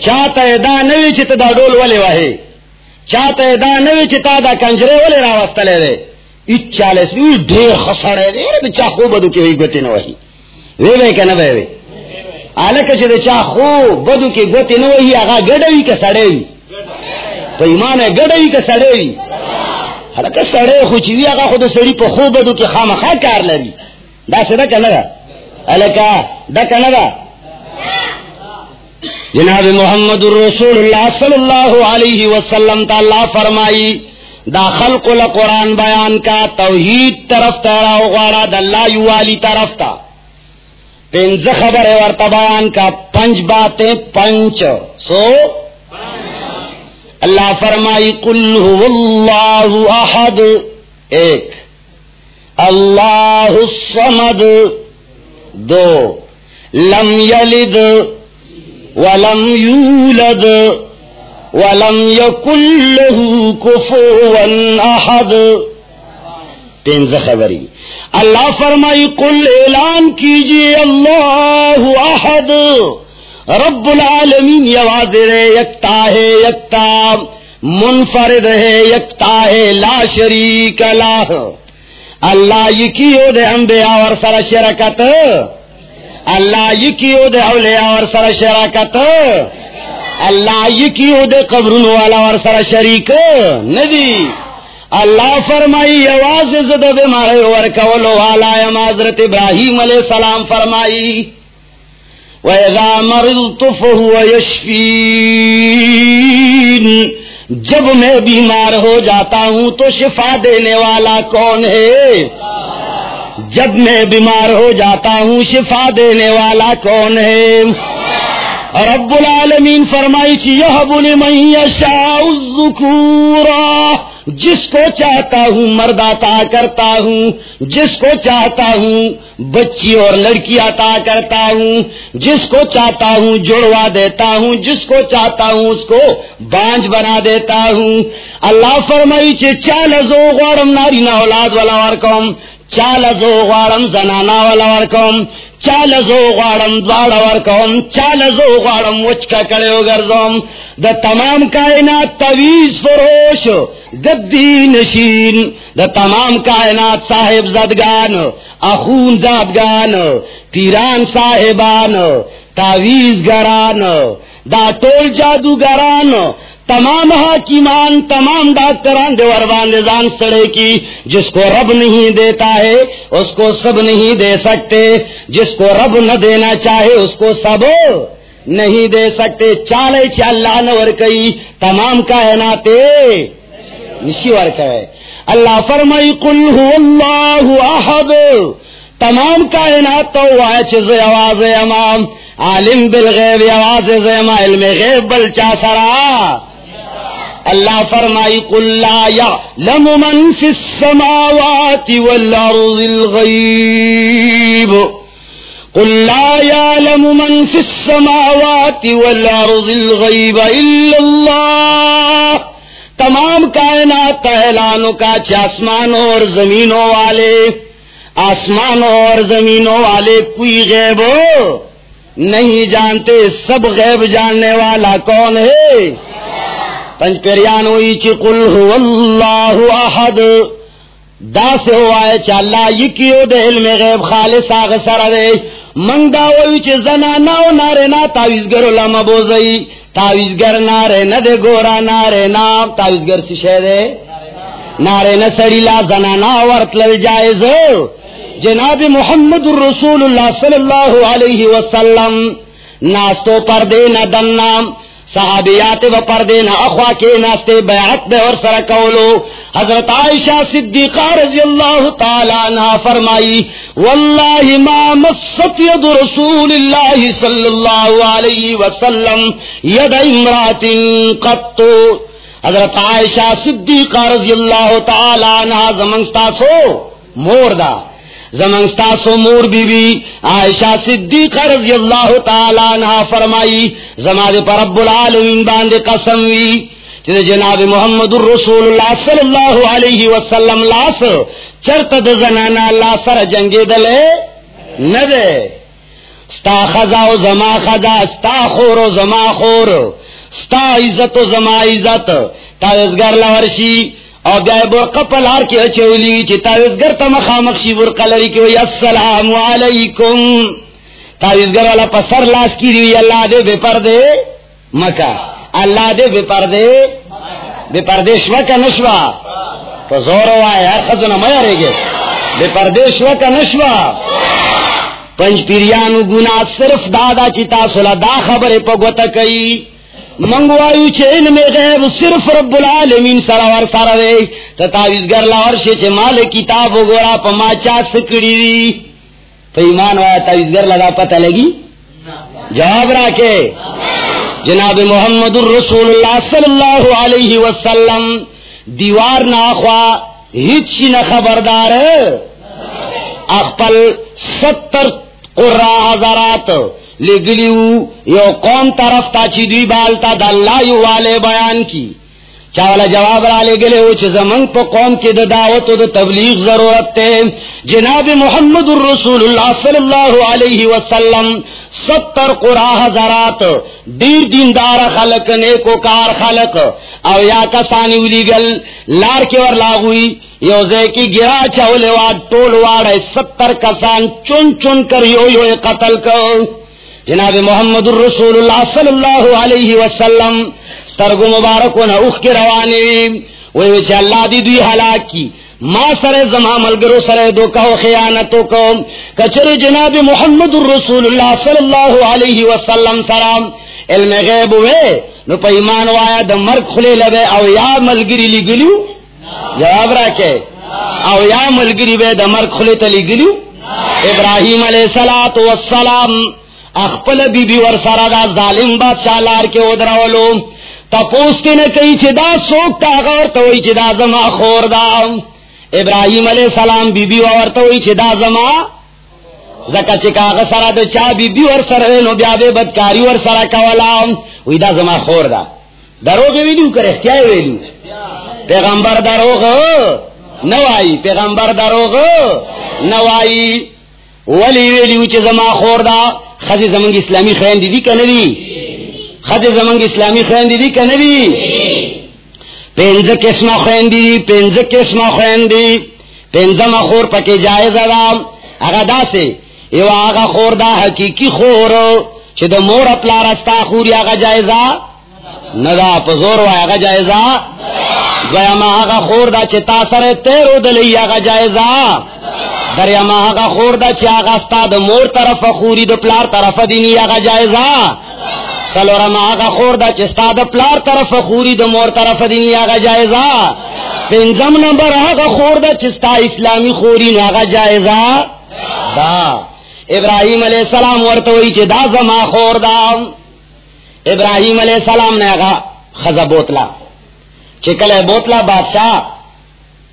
چاته دا نه وی چې ته دا ډول ولې واه چاته دا نه وی چې تا دا کنجره ولې راوستلې ده ای چالیس وی ډېر خسړې دې چا خو بدو کې وي ګوتې نه وਹੀ وی وی کنه وی وی الکه چې چا خو بدو کې ګوتې نه وਹੀ هغه ګډوي که سړې وي؟ په ایمان ګډوي که سړې وي؟ هرکه سړې خو چې وی هغه خو د سړي په خو بدو کې خامخا کار لري. دا څه ده کنه الکا دا؟ جناب محمد الرسول اللہ صلی اللہ علیہ وسلم تعالی فرمائی، دا خلق القرآن بیان کا توحید طرف تیرا دلہ یو والی طرف تھا پنز خبر ورت بیان کا پنچ باتیں، پنچ۔ سو؟ اللہ فرمائی کل اللہ احد۔ ایک۔ اللہ الصمد دو لم یلد ولم یولد ولم یکن له کفوا احد تینز خبری اللہ فرمائی قل اعلان کیجیے اللہ احد رب العالمین یواز رے یکتا ہے، یکتا، منفرد ہے، یکتا ہے، لا شریک لاہ اللہ یو دے انبیاء اور سر شرکت. اللہ یو دے اولیاء اور سر شرکت. اللہ یو دے قبرون والا اور سر شریک. ندی. اللہ فرمائی آواز زد بیمار ور کولو والا حضرت ابراہیم علیہ السلام فرمائی، وَإِذَا مَرِضْتُ فَهُوَ يَشْفِينَ جب میں بیمار ہو جاتا ہوں تو شفا دینے والا کون ہے؟ جب میں بیمار ہو جاتا ہوں، شفا دینے والا کون ہے؟ رب العالمین فرمائی چی یہ بولے میں شاہ جس کو چاہتا ہوں مرد عطا کرتا ہوں، جس کو چاہتا ہوں بچی اور لڑکی عطا کرتا ہوں، جس کو چاہتا ہوں جڑوا دیتا ہوں، جس کو چاہتا ہوں اس کو بانج بنا دیتا ہوں۔ اللہ فرمائی چے چالزو غارم ناری نہ اولاد والا ورکم چالزو غارم زنانا والا ورکم۔ چالزو غارم دوار ورکم چالزو غارم وچکا کڑے گرزم دا تمام کائنات تویز فروش گدی نشین دا تمام کائنات صاحب زدگان، اخون زدگان پیران صاحبان تاویز گران دا ٹول جادوگران تمام حاکمان، تمام ڈاکٹران دیوان سڑے کی، جس کو رب نہیں دیتا ہے، اس کو سب نہیں دے سکتے۔ جس کو رب نہ دینا چاہے، اس کو سب نہیں دے سکتے۔ چالے اللہ نور کئی، تمام کائنات نشی ورک ہے اللہ فرمائی کل ہو اللہ احد۔ تمام کائنات تو آئے چیز آواز امام، عالم بالغیب، آواز زیما علم غیب، بل چا سرا۔ اللہ فرمائی، قل لا یعلم من فی السماوات والارض الغیب. قل لا يعلم من في السماوات والارض الغيب الا الله تمام کائنات اعلانوں کا آسمانوں اور زمینوں والے، آسمانوں اور زمینوں والے کوئی غیب ہو نہیں جانتے، سب غیب جاننے والا کون ہے؟ پنچ پیریان ہوئی چکل ہو اللہ احد. دا سے ہوا ہے چاللہ یہ کیوں دے علم غیب خالص آغ سر دے. منگ دا ہوئی چھ زنانا و نارے نا تاویز گرو بوزئی. تاویزگر نارے نہ دے گورا، نارے نا تاویزگر سی شے دے. نارے نہ سڑی لا زنانا ورت لل جائز. جناب محمد الرسول اللہ صلی اللہ علیہ وسلم. ناستو پردے نہ دنام صحابیات و پردے نہ اخوا کے ناستے بیعت بے اور سرکولو حضرت عائشہ صدیقہ رضی اللہ تعالی عنہ فرمائی، واللہ ما مست ید رسول اللہ صلی اللہ علیہ وسلم ید امرات قط. حضرت عائشہ صدیقہ رضی اللہ تعالی عنہ زمنستا سو موردا زمنستا سو مور بی بی عائشہ صدیقہ رضی اللہ تعالی عنہ فرمائی زماد پر رب العالمین باندے قسم وی چیز جناب محمد الرسول اللہ صلی اللہ علیہ وسلم لاس، چرت د زنانا لا سر جنگی دلے ندے ستا خزا و زما خزا، ستا خور و زما خور، ستا عزت و زما عزت، تا ازگر لورشی او بیا برقه په لار کې اچولی چې تاویزګر ته مخامخ شي، برقه لري کې وي السلام علیکم. تاویزګر والا په سر لاس کې دی الله دې به پردې مکه. الله دې به پردې به پردې شوا کا نشوا په زور وای هر خزنه مې اړېږي به پردې شوا کا نشوا پنځ پیریانو ګنا صرف دادا چې تاسو لا دا خبره په ګوته کوي. منگوایو چه علم غیب صرف رب العالمین سراور سراوے تتاویزگر لاور شے چه مال کتاب و گورا پا ما چا سکڑی دی۔ پا ایمان وایا تاویزگر لگا پتہ لگی؟ جواب راکے۔ جناب محمد الرسول اللہ صلی اللہ علیہ وسلم، دیوار ناخوا ہیچ نہ خبردار۔ اخپل ستر قرآ ہزارات لگلیو، یو قوم طرف تا چی دوی بالتا دا اللہ یو والے بیان کی۔ چاولا جواب را لے گلے ہو چھ زمن پا قوم کی دا دعوت و دا تبلیغ ضرورت تے۔ جناب محمد الرسول اللہ صلی اللہ علیہ وسلم ستر قرآ حضرات، دیر دیندار خلق نیکو کار خلق۔ او یا کسانی ولی گل، لار کے ور لاغوی، یو زے کی گرا چاولے واد ٹول واڑ ستر کسان چن چن کر یو یو قتل کر۔ جناب محمد الرسول اللہ صلی اللہ علیہ وسلم، سترگو مبارکو نا اخ کے روانی وی وچے اللہ دی دوی حلاک کی۔ ما سر زما ملگرو سر دو کہو خیانتو کو۔ کچر جناب محمد الرسول اللہ صلی اللہ علیہ وسلم سلام علم غیب ہوئے، نو پا ایمان وایا دا مرگ خلے لبے، او یا ملگری لی گلیو جواب رکھے او یا ملگری بے دا مرگ خلے تلی گلیو ابراہیم علیہ السلام۔ اخپل بی بی ور سارا دا ظالم بادشاہ لار کے ادراولو تا پوستے نہ کئی چھ دا سوک تا غور تو وی چھ دا زما خور دا. ابراہیم علیہ السلام بی بی ور تو وی چھ دا زما زکا چھ کاغ سارا دا چا بی بی ور سارا نو بیا بے بدکاری ور سارا کولا. وی دا زما خور دا. دروغ ویلو کر، اختیار ویلو. پیغمبر دروغ نوائی، پیغمبر دروغ نوائی. ولی ویلیو چھ زما خور دا خز زمنگ اسلامی خین دیدی کا نبی خز زمنگ اسلامی خین دیدی کا نبی پینز قسم خین دی پینز قسم خین دی پینز مخور پکے جائز ادام اگا دا سے ایو آگا خور دا حقیقی خور چھ دا مور اپلا رستا خوری آگا جائزہ ندا پزور وای آگا جائزہ گویا آگا خور دا چھ تاثر تیرو دلی آگا جائزہ دریا ماہ کا خور دا چاگا استاد مور طرف خوری دو پلار طرف دینی آگا جائزہ سلورا ماہ کا خور دا چستاد پلار طرف خوری دو مور طرف دینی آگا جائزہ پنزم نمبر آگا خور دا چستا اسلامی خوری نو آگا جائزہ دا. ابراہیم علیہ السلام ورطوئی چی دا زما خور دا ابراہیم علیہ السلام نے آگا خزا بوتلا۔ چکل بوتلا بادشاہ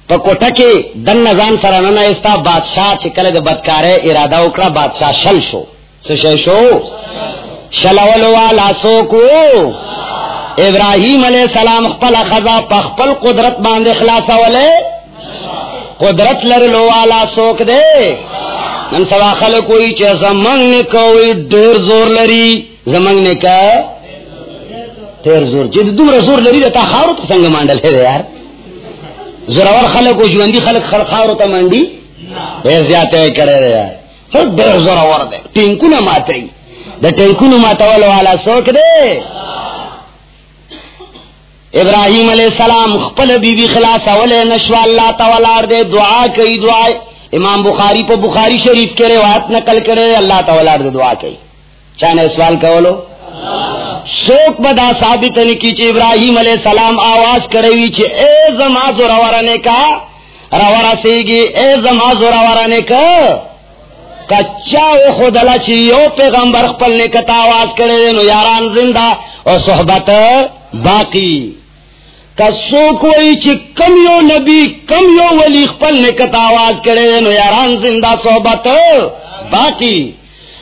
پکوٹا کے دن نظان سراننا استا بادشاہ چکل د بدکارے ارادہ اکڑا، بادشاہ شل شو۔ سشے شو؟ شلولو والا سو کو۔ ابراہیم علیہ السلام خپل خزا پخپل قدرت باندې خلاص ولے قدرت لرلو والا سوک دے۔ نن سوا خلق کوئی چې زمنګ نه زور لري زمنګ نه ډیر زور. چې دومره زور لري ته خاورت څنګه مانډل ہے یار. زراور خلق او ژوندۍ خلق خلق خاور ته منډي ډېر زیاته کړي دی هر ډېر زراور دی. ټینکونه ماته د ټینکونو ماتول والا څوک دی؟ ابراہیم علیہ السلام خپل بی بی خلاص اولے نشوا اللہ تعالی دے دعا کئی دعا امام بخاری پہ بخاری شریف کے روایت نقل کرے اللہ تعالیٰ دعا کی چاہے سوال کہو شوک بدا ثابت کی چی ابراہیم علیہ السلام آواز کرے ہوئی چی اے زما زورا نے کہا روارا سے گی اے زما زورا نے کہا کچا او خود اللہ چی یو پیغمبر خپل نے کتا آواز کرے نو یاران زندہ اور صحبت باقی۔ کسو کوئی چی کم یو نبی، کم یو ولی خپل نے کتا آواز کرے نو یاران زندہ صحبت باقی۔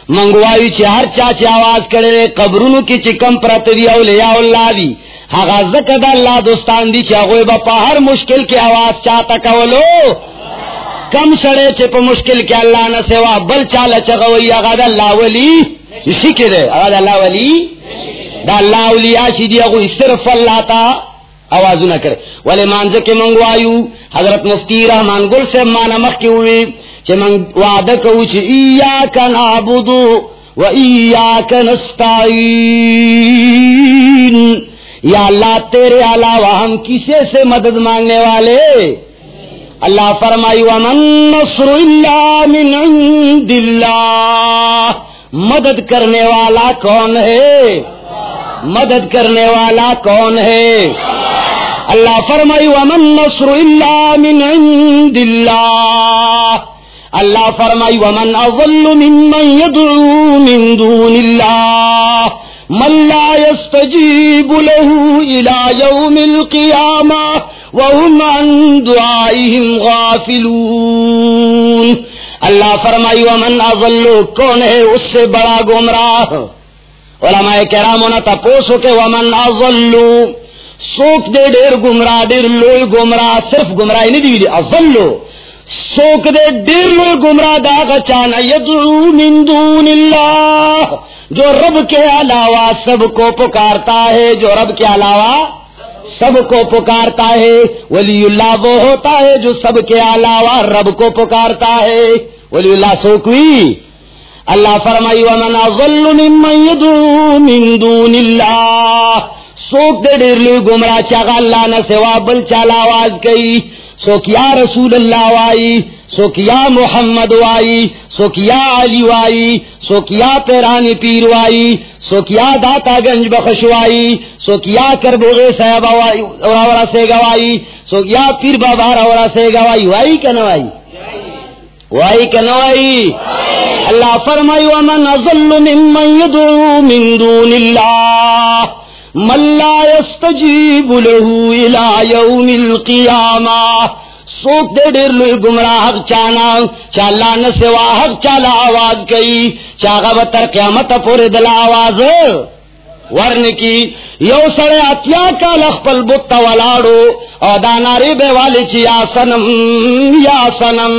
منگوائی چی ہر چاچی آواز کرے قبرونو کی چی کم پرتوی اولیاء اللہ دی۔ حقا زکد اللہ دوستان دی چی اگوی با پا ہر مشکل کی آواز چاہتا کولو۔ کم سڑے چی پا مشکل کی اللہ نہ سوا، بل چالا چگوئی اگا دا اللہ ولی اسی کے دے۔ اگا دا اللہ ولی دا اللہ اولیاء شی دی اگوی صرف اللہ تا آوازو نہ کرے۔ والے مانزے منگوائیو، حضرت مفتی رحمان گل سے مانا مخ کی ہوئی چھ من وعدہ کو چھ ایاک نعبدو و ایاک نستعین. یا اللہ، تیرے علاوہ ہم کسے سے مدد مانگنے والے؟ اللہ فرمائی، ومن نصر اللہ من عند اللہ مدد کرنے والا کون ہے؟ مدد کرنے والا کون ہے؟ اللہ فرمائی، ومن نصر اللہ من عند اللہ اللہ فرمائی، ومن اضل ممن يدعو من دون اللہ من لا يستجيب له الى يوم القيامة وهم عن دعائهم غافلون اللہ فرمائی، ومن اضل کون ہے اس سے بڑا گمراہ؟ علماء کراموں نے تپوسو کہ ومن اضل سوک دے ڈیر گمراہ ڈیر لوئی گمراہ، صرف گمراہ نہیں دی اضلو سوک دے ڈیر لوئی گمراہ دا چانا یدعو من دون اللہ، جو رب کے علاوہ سب کو پکارتا ہے، جو رب کے علاوہ سب کو پکارتا ہے۔ ولی اللہ وہ ہوتا ہے جو سب کے علاوہ رب کو پکارتا ہے۔ ولی اللہ سوکوی اللہ فرمائی، ومن اضل ممن يدعو من دون اللہ سوک دے ڈیر لوی گمراہ چاگا اللہ نہ سوا بل چالا آواز کئی۔ سو کیا رسول اللہ وائی، سو کیا محمد وائی، سو کیا علی وائی، سو کیا پیرانی پیر وائی، سو کیا داتا گنج بخشوائی سو کیا کربوغے صاحب اورا سے گوائی سو کیا پیر بابا اورا سے گوائی وائی کہ نوائی وائی؟ کہ نوائی اللہ فرمائی، ومن اضل ممن يدعو من دون اللہ۔ من لا يستجيب له الى يوم القيامه سوک دے ڈیر لوی گمراہ حق چانا چالا نہ سوا حق چالا آواز کئی چاگا بتر قیامت پورے دل آواز. ورن کی، یو سڑے اتیا کا لخ پل بت ولاڑو، او داناری بے والی چی یا سنم یا سنم.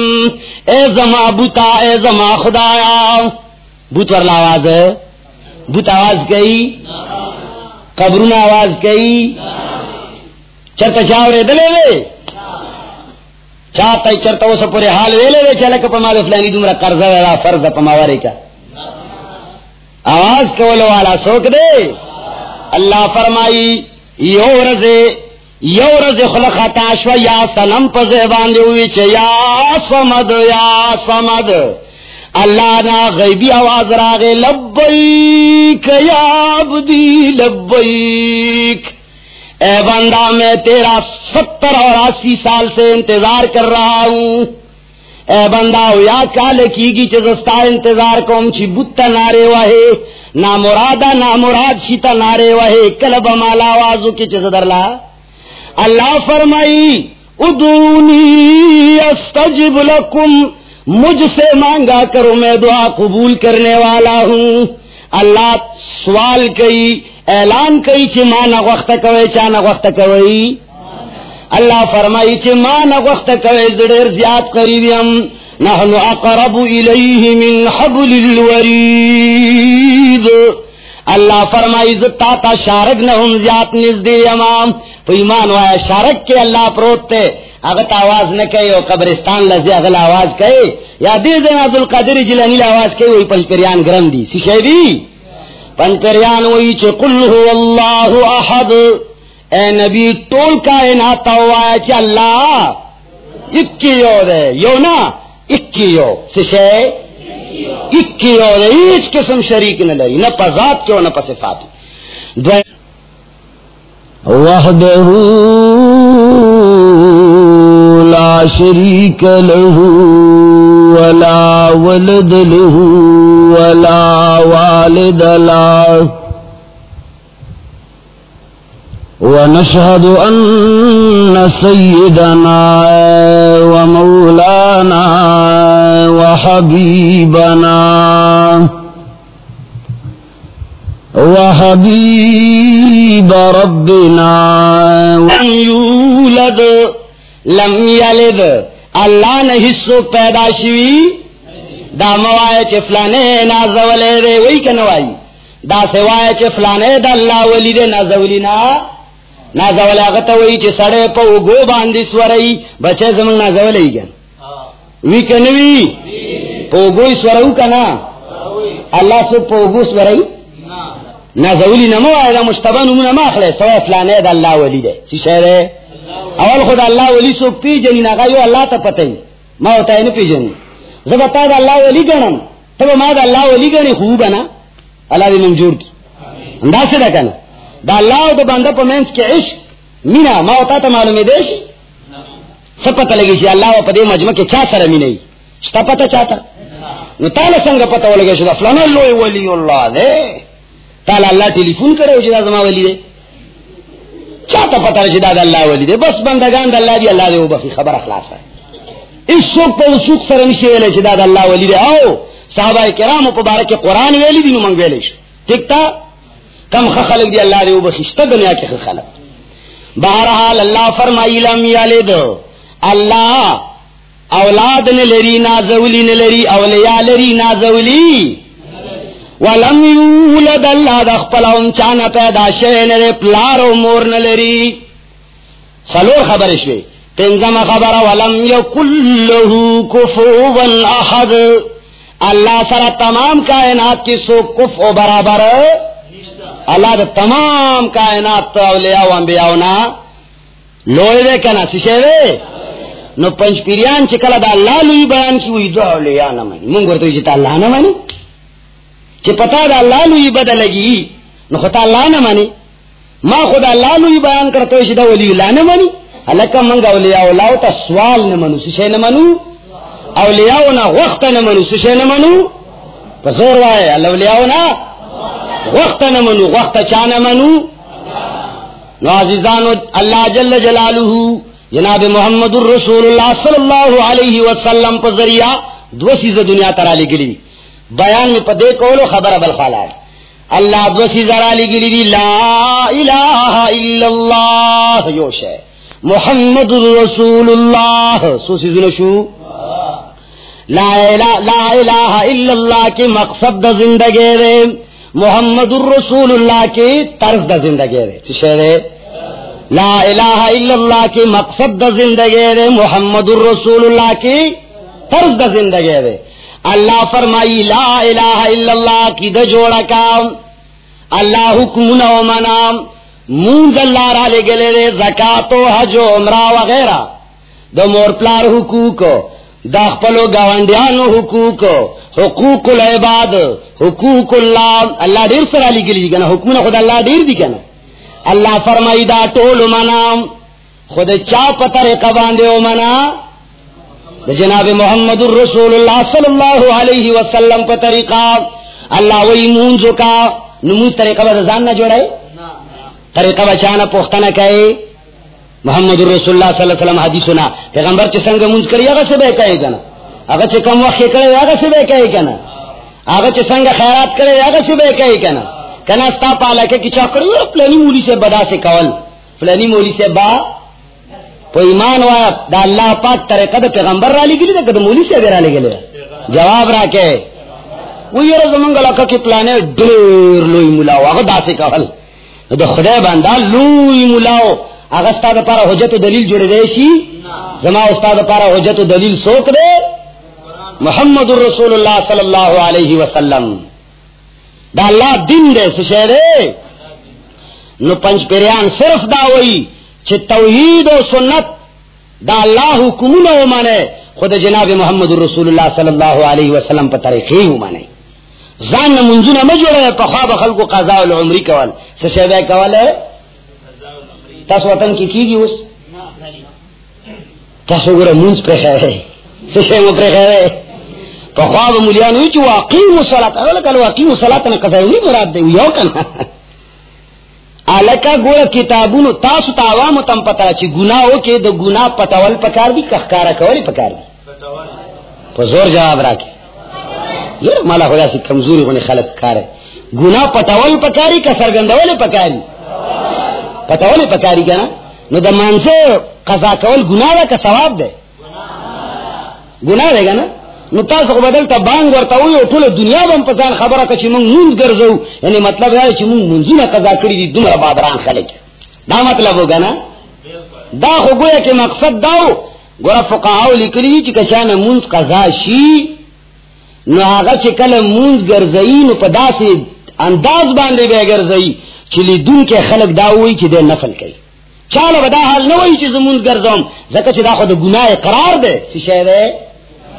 اے زما بوتا، اے زما خدایا. بوت ورلا آواز ہے؟ بوت آواز گئی قبرون آواز گئی چرتا چاوڑے دلے لے چاہتا چرتا وہ سب پورے حال ویلے لے چلے کہ پما فلانی دمرا قرض ہے فرض پماوارے کا۔ آواز کولو والا سوک دے۔ اللہ فرمائی، یو رزے، یو رز خلق تاشو یا سنم پا زیبان دیوی چے یا سمد یا سمد۔ اللہ نا غیبی آواز راغے، لبیک یا عبدی، لبیک۔ اے بندہ، میں تیرا ستر اور اسی سال سے انتظار کر رہا ہوں۔ اے بندہ ہو یا کال کی گی چزستا انتظار کوم چی بتا نارے وہے۔ نا مرادا، نا مراد شیتا نارے وہے۔ کلب مالا آوازو کی چز درلا اللہ فرمائی، ادونی استجب لکم۔ مجھ سے مانگا کرو میں دعا قبول کرنے والا ہوں۔ اللہ سوال کئی، اعلان کئی چی مانا وقت کوئی چانا وقت کوئی اللہ فرمائی چی مانا وقت کوئی زڑیر زیاد قریبی ہم۔ نحن اقرب الیہ من حبل الورید۔ اللہ فرمائی، زتا تا شارک نہ ہم، زیاد نزدی امام۔ تو ایمان وایا شارک کے اللہ پروتے اگت آواز نہ کہے او قبرستان لزی اگل آواز کہے یا دیر دین عبد القادر جلانی آواز کہے وہی پنچ پریان گرم دی۔ سیشے دی پنچ پریان وہی چے قل ہو اللہ احد۔ اے نبی، ٹول کائنات ہوا ہے چے اللہ۔ اکی یو دے۔ یو نا؟ اکیو سشے اکیو ایچ قسم شریک نہ لری نہ پذات کیوں نہ پصفات وحدہ لا شریک له ولا ولد له ولا والد له. ونشهد أن سيدنا ومولانا وحبيبنا وحبيب ربنا. لم لم يلد اللہ نے حصوں پیدا شوی دا موائے چفلانے نازولے دے وہی کنوائی دا سوائے چفلانے دا اللہ ولی دے نازولی نا. نازول هغه ته وی چې سړی په وګو باندې سوري بچي زمنګ نازول وی کنه وی؟ په وګو سورو کنه الله سو په وګو سوري نازولی نمو آئے مشتبه نمونه ما اخلی سوا فلانه دا اللہ ولی دے. سی شہره اول خود اللہ ولی سو پی جنی ناگا یو اللہ تا پتہ ما ہوتا ہے نا پی جنی زبتا دا اللہ ولی گنم تب ما دا اللہ ولی گنی خوبنا اللہ دی منجور کی انداز سے دا کنا دا اللہ دا بندہ پا مینس کے عشق مینا ما ہوتا تا معلومی دیش سب پتہ لگی چی اللہ و پا دے مجمع کے چا سر مینی شتا پتہ چاہتا نو تالا سنگ پتہ ہو لگے شدا فلانا لوی ولی اللہ دے تالا اللہ ٹیلی فون کرے جدا زما ولی دے چاہتا پتہ رشدہ دا اللہ ولی دے۔ بس بندگان دا اللہ دی، اللہ دے، وہ بخی خبر اخلاص ہے۔ اس سوک پا سوک سر نشی ویلے شدہ دا اللہ ولی دے۔ آؤ، صحابہ کرام پا بارک قرآن ویلی دی نو منگ ویلے شو۔ ٹھیک تا؟ کم خلق دی، اللہ دے، وہ بخشتا دنیا کے خلق۔ بہرحال اللہ فرمائی، لم یلد۔ اللہ اولاد نے لری نازولی نے لری اولیاء لری، نازولی۔ ولم یولد اللہ دخپل انچانا پیدا شے نرے پلارو مور نلری سلور خبر شوی پنزم خبر ولم یکل لہو کفوون احد. اللہ سر تمام کائنات کی سو کف و برابر؟ اللہ دا تمام کائنات تو اولیاء و انبیاؤنا لوئے دے کنا سشے دے نو پنچ پیریان چکل دا اللہ لوئی بیان کی ہوئی دو اولیاء نمانی منگر تو جتا اللہ نمانی چی پتا دا اللہ لوئی بدا لگی. نو خطا اللہ نمانی ما خدا اللہ لوئی بیان کرتو چی دا ولی اللہ نمانی حلکا منگا اولیاء اللہ تا سوال نمانو سشے نمانو اولیاء نا وقت نمانو سشے نمانو پسور وائے. اللہ اولیاء نا وقت نمانو وقت چا نمانو نو عزیزانو، اللہ جل جلالہ جناب محمد الرسول اللہ صلی اللہ علیہ وسلم پر ذریعہ دو سیز دنیا ترا لگلی بیان میں پدے کولو خبر ابل خالا ہے۔ اللہ دو سیز ذرا لگلی دی لا الہ الا اللہ یوش ہے محمد الرسول اللہ سو سیز نشو لا الہ, لا الہ الا اللہ کے مقصد دا زندگی رے محمد الرسول اللہ کی طرز دا زندگی رے چشے لا الہ الا اللہ کی مقصد دا زندگی رے محمد الرسول اللہ کی طرز دا زندگی رے اللہ فرمائی، لا الہ الا اللہ کی دا جوڑا کام، اللہ حکم نو منام مونز اللہ را لے گلے رے زکاة و حج و عمرہ وغیرہ دا مور پلار حقوق، دا خپلو گوانڈیانو حقوق حقوق العباد، حقوق اللہ۔ اللہ دیر سر علی گلی دی کنا حکمنا خود اللہ دیر دی کنا۔ اللہ فرمائی دا ٹول منام، خود چا پتر قباندے و منا جناب محمد الرسول اللہ صلی اللہ علیہ وسلم پر طریقہ، اللہ وہی مونزو کا نموز طریقہ بزان نہ جوڑے طریقہ بچانا پختنا کہے محمد الرسول اللہ صلی اللہ علیہ وسلم حدیث سنا پیغمبر چ سنگ منز کری اگر سے بے کہے کنا اگر چ کم وقت کرے اگر سے بے کہے کنا اگر چ سنگ خیرات کرے اگر سے بے کہے کنا کنا ستا پالا کے کی چاکڑی فلانی مولی سے بدا سے کول فلانی مولی سے با تو ایمان وا، دا اللہ پاک طریقہ دا پیغمبر را لگلی دا کد مولی سے را لگلی جواب را کے، وہ یہ زمانگ علاقہ کی پلانے دیر لوی ملاو اگر دا سے کول دا خدای بندہ لوی ملاو اگر استاد پارا حجت و دلیل جڑے دے شی؟ زما استاد پارا حجت و دلیل سوک دے؟ محمد الرسول اللہ صلی اللہ علیہ وسلم. دا اللہ دین دے سشے دے؟ نو پنچ پیریان صرف دا وئی چھ توحید و سنت دا اللہ حکمون و مانے خود جناب محمد رسول اللہ صلی اللہ علیہ وسلم پر طریقے ہی مانے زان نہ منجو نہ جوڑے پخوا بخل کو قضاء العمری کول۔ سشے بے کول ہے؟ تس وطن کی کی گی اس؟ تس گرے منج پہ ہے۔ سشے وہ پہ ہے۔ پخوا بملیان ہوئی چو واقیم صلاة اولا کل واقیم صلاة نے قضاء العمری مراد دے، یو کنا۔ الکا گور کتابونو تاسو تا عوامو تم پتا چی گناہو کے دو گناہ پتاول پکار دی، کخکارا کولی پکار دی. پا زور جواب راکی. یہ مالا خدا سی کمزوری خونی خلق کار ہے گناہ پتاول پکاری کا سرگندول پکاری. پتاول پکاری کنا نو دا مانسے قضا کول گناہ دا کا ثواب دے. گناہ دے گا نا نو تاسو کو بدل تا بانگ ورتا ہوئی او ټول دنیا بم پسان خبره کچ مونږ مونږ ګرځو. یعنی مطلب دا چې مونږ مونږه قضا کړی دي، دومره بادران خلک. دا مطلب وګا نه؟ دا خو ګویا چې مقصد داو ګور فقهاو لیکلي چې کچانه مونږ قضا شي، نو هغه چې کله مونږ ګرځي نو په داسې انداز باندې به ګرځي چې لیدون کې خلک دا وایي چې د نفل کوي. چاله ودا حال نه وایي چې زمونږ ګرځوم، ځکه چې دا خو د ګناه قرار ده څه شی ده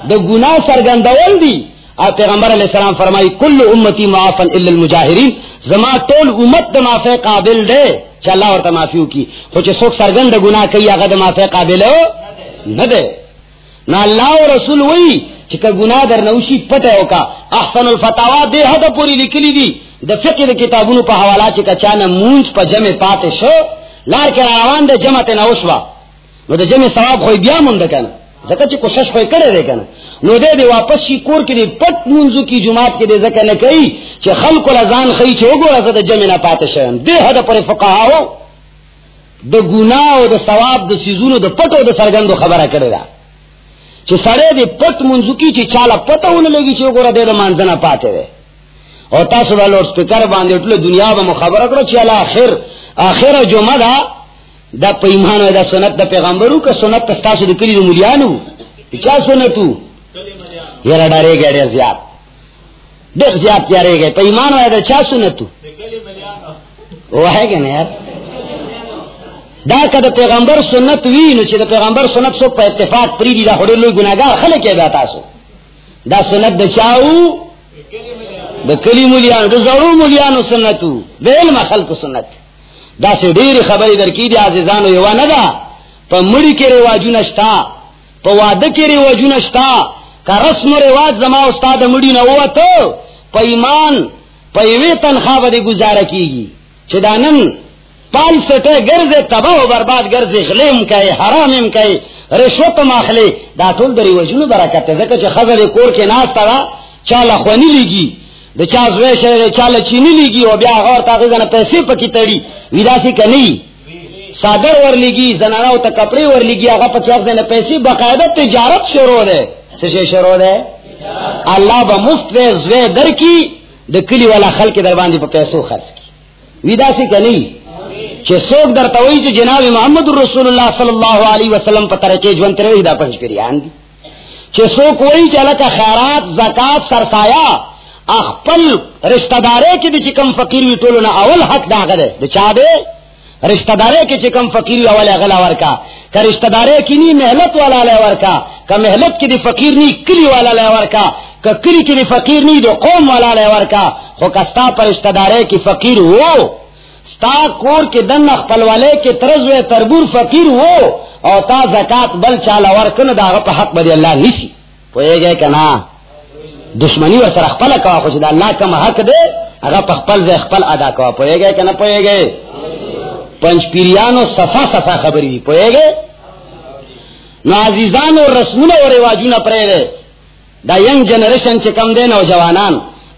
دا گناہ سرگندول دی آپ پیغمبر علیہ السلام فرمائی کل امتی معافن الا المجاہرین زما طول امت دا معافی قابل دے چا اللہ ورطا معافیو کی خوچے سوک سرگند دا گناہ کئی آگا دا معافی قابل ہو نہ دے نہ اللہ و رسول وئی چکا گناہ در نوشی پتہ ہو کا احسن الفتاوا دے حد پوری لکلی دی دا فقہ دا کتابونو پا حوالا چکا چانا مونج پا جمع پاتے شو، لار کے روان دے جمع تے نوشوا نو دا جمع ثواب خوئی بیا مند کنا زکه چې کوشش کوي کړي دی کنه نو دې دې واپس شي کور کې دې پټ منځو کې جمعات کې دې زکه نه کوي چې خلکو لزان خي چې وګوره زه د جمع نه پاتې شم دې هدا پر فقهاو د ګناه او د ثواب د سيزونو د پټو د سرګندو خبره کړي دا. چې سړی دې پټ منځو کې چې چاله پټونه لګي چې وګوره دې د مانځنه پاتې وي او تاسو ولور سپیکر باندې ټول دنیا به خبره کړو چې اخر اخر جمعه دا دا پا ایمان دا سنت دا پیغمبرو کا سنت تستاسو دکلی دا ملیانو؟ چا سنتو یرا ڈارے گئے دیر زیاد دیر زیاد تیارے گئے پا ایمان دا چا سنتو وہ ہے کہ نا دا کا دا پیغمبر سنت وی نو چی دا پیغمبر سنت سو پا اتفاق پریدی دا خوڑی لوی گناگار خلق ہے بیتا سو دا سنت دا چاو دا کلی ملیانو. دا زرو ملیانو سنتو بے علم خلق سنت. دا سے ډیر خبرې درکې دي، عزیزانو یو نه ده. په مړی کې رواجو نشتا په واده کې رواجو نشتا کا رسم و رواج زما استاد مړی نه وته په ایمان، په یوې تنخواه باندې گزاره کیږي. چې دا نن پال سټه ګرځي تباہ او برباد ګرځي غلیم کوي، حرام هم کوي، رشوت ماخلي دا ټول د رواجونو برکت ده ځکه چې خزر کور کې ناس تا چاله خونی لګي د چا زوی شه چاله چینی لګي او بیا غور تاغه نه پیسې پکې تړي. ویداسي کني صادر ور لګي زنانه او ته کپڑے ور لګي هغه په څیر نه پیسې، باقاعده تجارت شروع ده څه شي شروع ده الله به مفت و زوی در کی د کلی والا خلک در باندې په پیسو خرڅ کی ویداسي کني چې څوک درته وایي چې جناب محمد رسول الله صلی الله علیه وسلم په طریقې ژوند ترې دا پنځ کړیان دي. چې څوک وایي چې الکه خیرات، زکات سرسایا اخپل رشتہ دارے کی دی چکم فقیر وی ټولو نه اول حق دا غره د چا دے؟ رشتہ دارے کی چکم فقیر وی اول غلا ورکا. کہ رشتہ دارے کی نی محنت والا لے ورکا. کہ محنت کی دی فقیر نی کلی والا لے ورکا. کہ کلی کی دی فقیر نی دو قوم والا لے ورکا. خو کستا پر رشتہ دارے کی فقیر وہ ستا کور کے دن خپل والے کے طرز و تربور فقیر وہ او تا زکات بل چالا ورکن دا په حق بدی الله نسی پوئے گئے کنا دشمنی ور سره خپل کوا، خو چې د الله کوم حق دی، هغه په خپل ځای خپل ادا کوا. پوهیږي کنه پوهیږي پنځ پیریانو صفا صفا خبری خبرې دي. پوهیږي نو عزیزانو، رسمونه او رواجونه پرې دا ینګ جنریشن چې کم دین او جوانان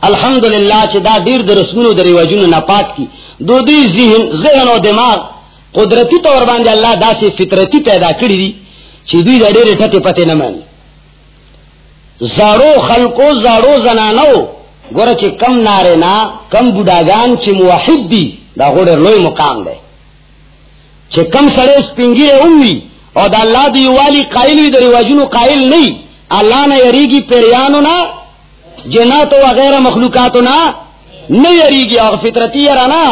الحمدلله دا ډیر د رسمونو د رواجونو نه پات کی دو دوی ذهن ذهن او دماغ قدرتی طور باندې الله داسې فطرتی پیدا کړی دي چې دوی د ډېر ټته پته نه مانی زارو خلقو زارو زنانو. گورا چی کم نارینا کم بوداگان چی موحد دی دا غوڑ لوی مقام دے چی کم سڑے سپنگی امی او دا اللہ دی والی قائل وی دا رواجونو قائل نہیں اللہ نا یریگی پیریانو نا، جناتو وغیرہ مخلوقاتو نا نہ یریگی اور فطرتی یرانا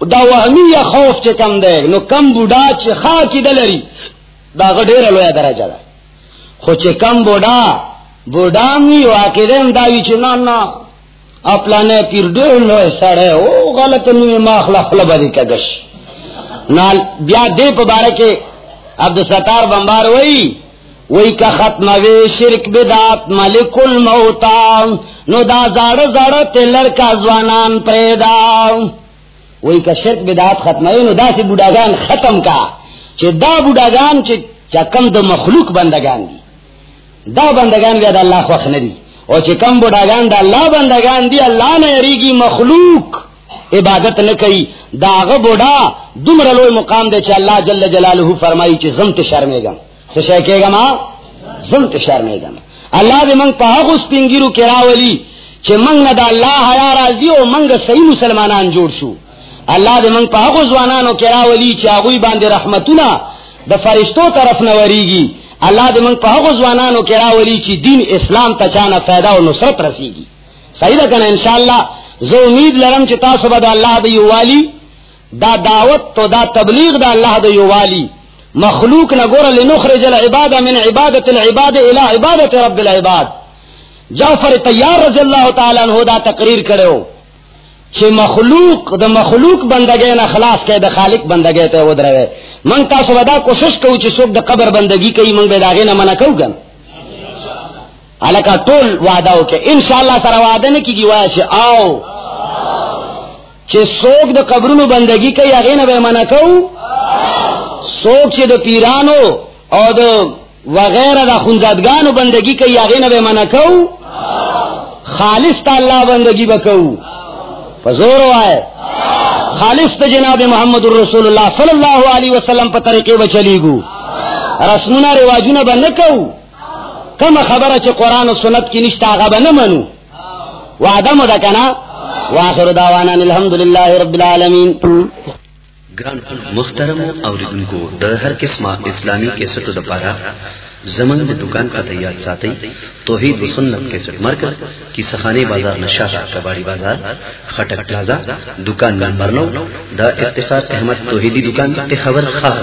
دا وهمی یا خوف چی کم دے نو کم بودا چی خواہ کی دلری دا غدیر لویا درجہ دا خوچ کم بوڑا بوڑا می واقع دیم داوی چنا نا اپلا پیر ڈیر لو سڑے، او غلط نوی ما خلا خلا بدی کگش نال بیا دے پا بارے عبد بمبار وئی وئی کا ختم وے شرک بدات ملک الموتا نو دا زاڑ زاڑ تلر کا زوانان پریدا۔ وئی کا شرک بدات ختم وے، نو دا سی بوڑاگان ختم کا۔ چھ دا بوڑاگان چھ چکم دا مخلوق بندگان دی۔ دا بندگان بیا دا اللہ خوخ ندی او چھ کم بوڑاگان دا اللہ بندگان دی اللہ نے اریگی مخلوق عبادت نہ کئی داغ بوڑا دمر لوی مقام دے چھ اللہ جل جلالہ فرمائی چھ زمت شرمے گا سشے کے گا ماں زمت شرمے گا اللہ دے منگ پاہ اس پنگیرو کے راولی چھ منگ دا اللہ حیا راضی او منگ صحیح مسلمانان جوڑ شو. اللہ دے منگ پاہ زوانانو کے راولی چھ آگوی باندے رحمتنا دا فرشتوں طرف نہ وریگی اللہ دے منگ پاہ زوانانو کے راولی چھ دین اسلام تچانا فائدہ و نصرت رسیگی صحیح دا کنا انشاءاللہ زو امید لرم چھ تاسو با دا اللہ دا یوالی دا دعوت تو دا تبلیغ دا اللہ دا یوالی مخلوق نہ گور لنخرج العباد من عبادت العباد الى عبادت رب العباد. جعفر تیار رضی اللہ تعالی عنہ دا تقریر کرے ہو چھ مخلوق دا مخلوق بندگے نہ خلاص کے دا خالق بندگے تے ودر ہے من تاسو ودا کوشش کو چھ سوک دا قبر بندگی کئی من بے داغے نہ منع کو گن الکا ټول وعدہ ہو کہ انشاءاللہ سره وعدہ نہ کیږي وای چې آو. چې سوک د قبرونو بندگی کوي هغه نه به منع کو سوک چې د پیرانو او د وغیرہ د خنزادګانو بندگی کوي هغه نه به منع کو خالص تا الله بندگی وکاو فزور وای خالص ته جناب محمد الرسول اللہ صلی اللہ علیہ وسلم په طریقے و چلیګو رسمونه رواجونه به نه کو کما خبره چې قران او سنت کی نشتا هغه به نه منو. وعده مو واخر دعوانا الحمدللہ رب العالمین. گران محترم اوریدن کو د ہر قسم اسلامی کے سٹ دپارا زمن د دکان کا تیار ساتھی، توحید و سنت کے سٹ مرکز کی سخانے بازار نشاہ کباڑی بازار، خٹک پلازا، دکان نمبر نو، دا اتفاق احمد توحیدی دکان کے خبر خاص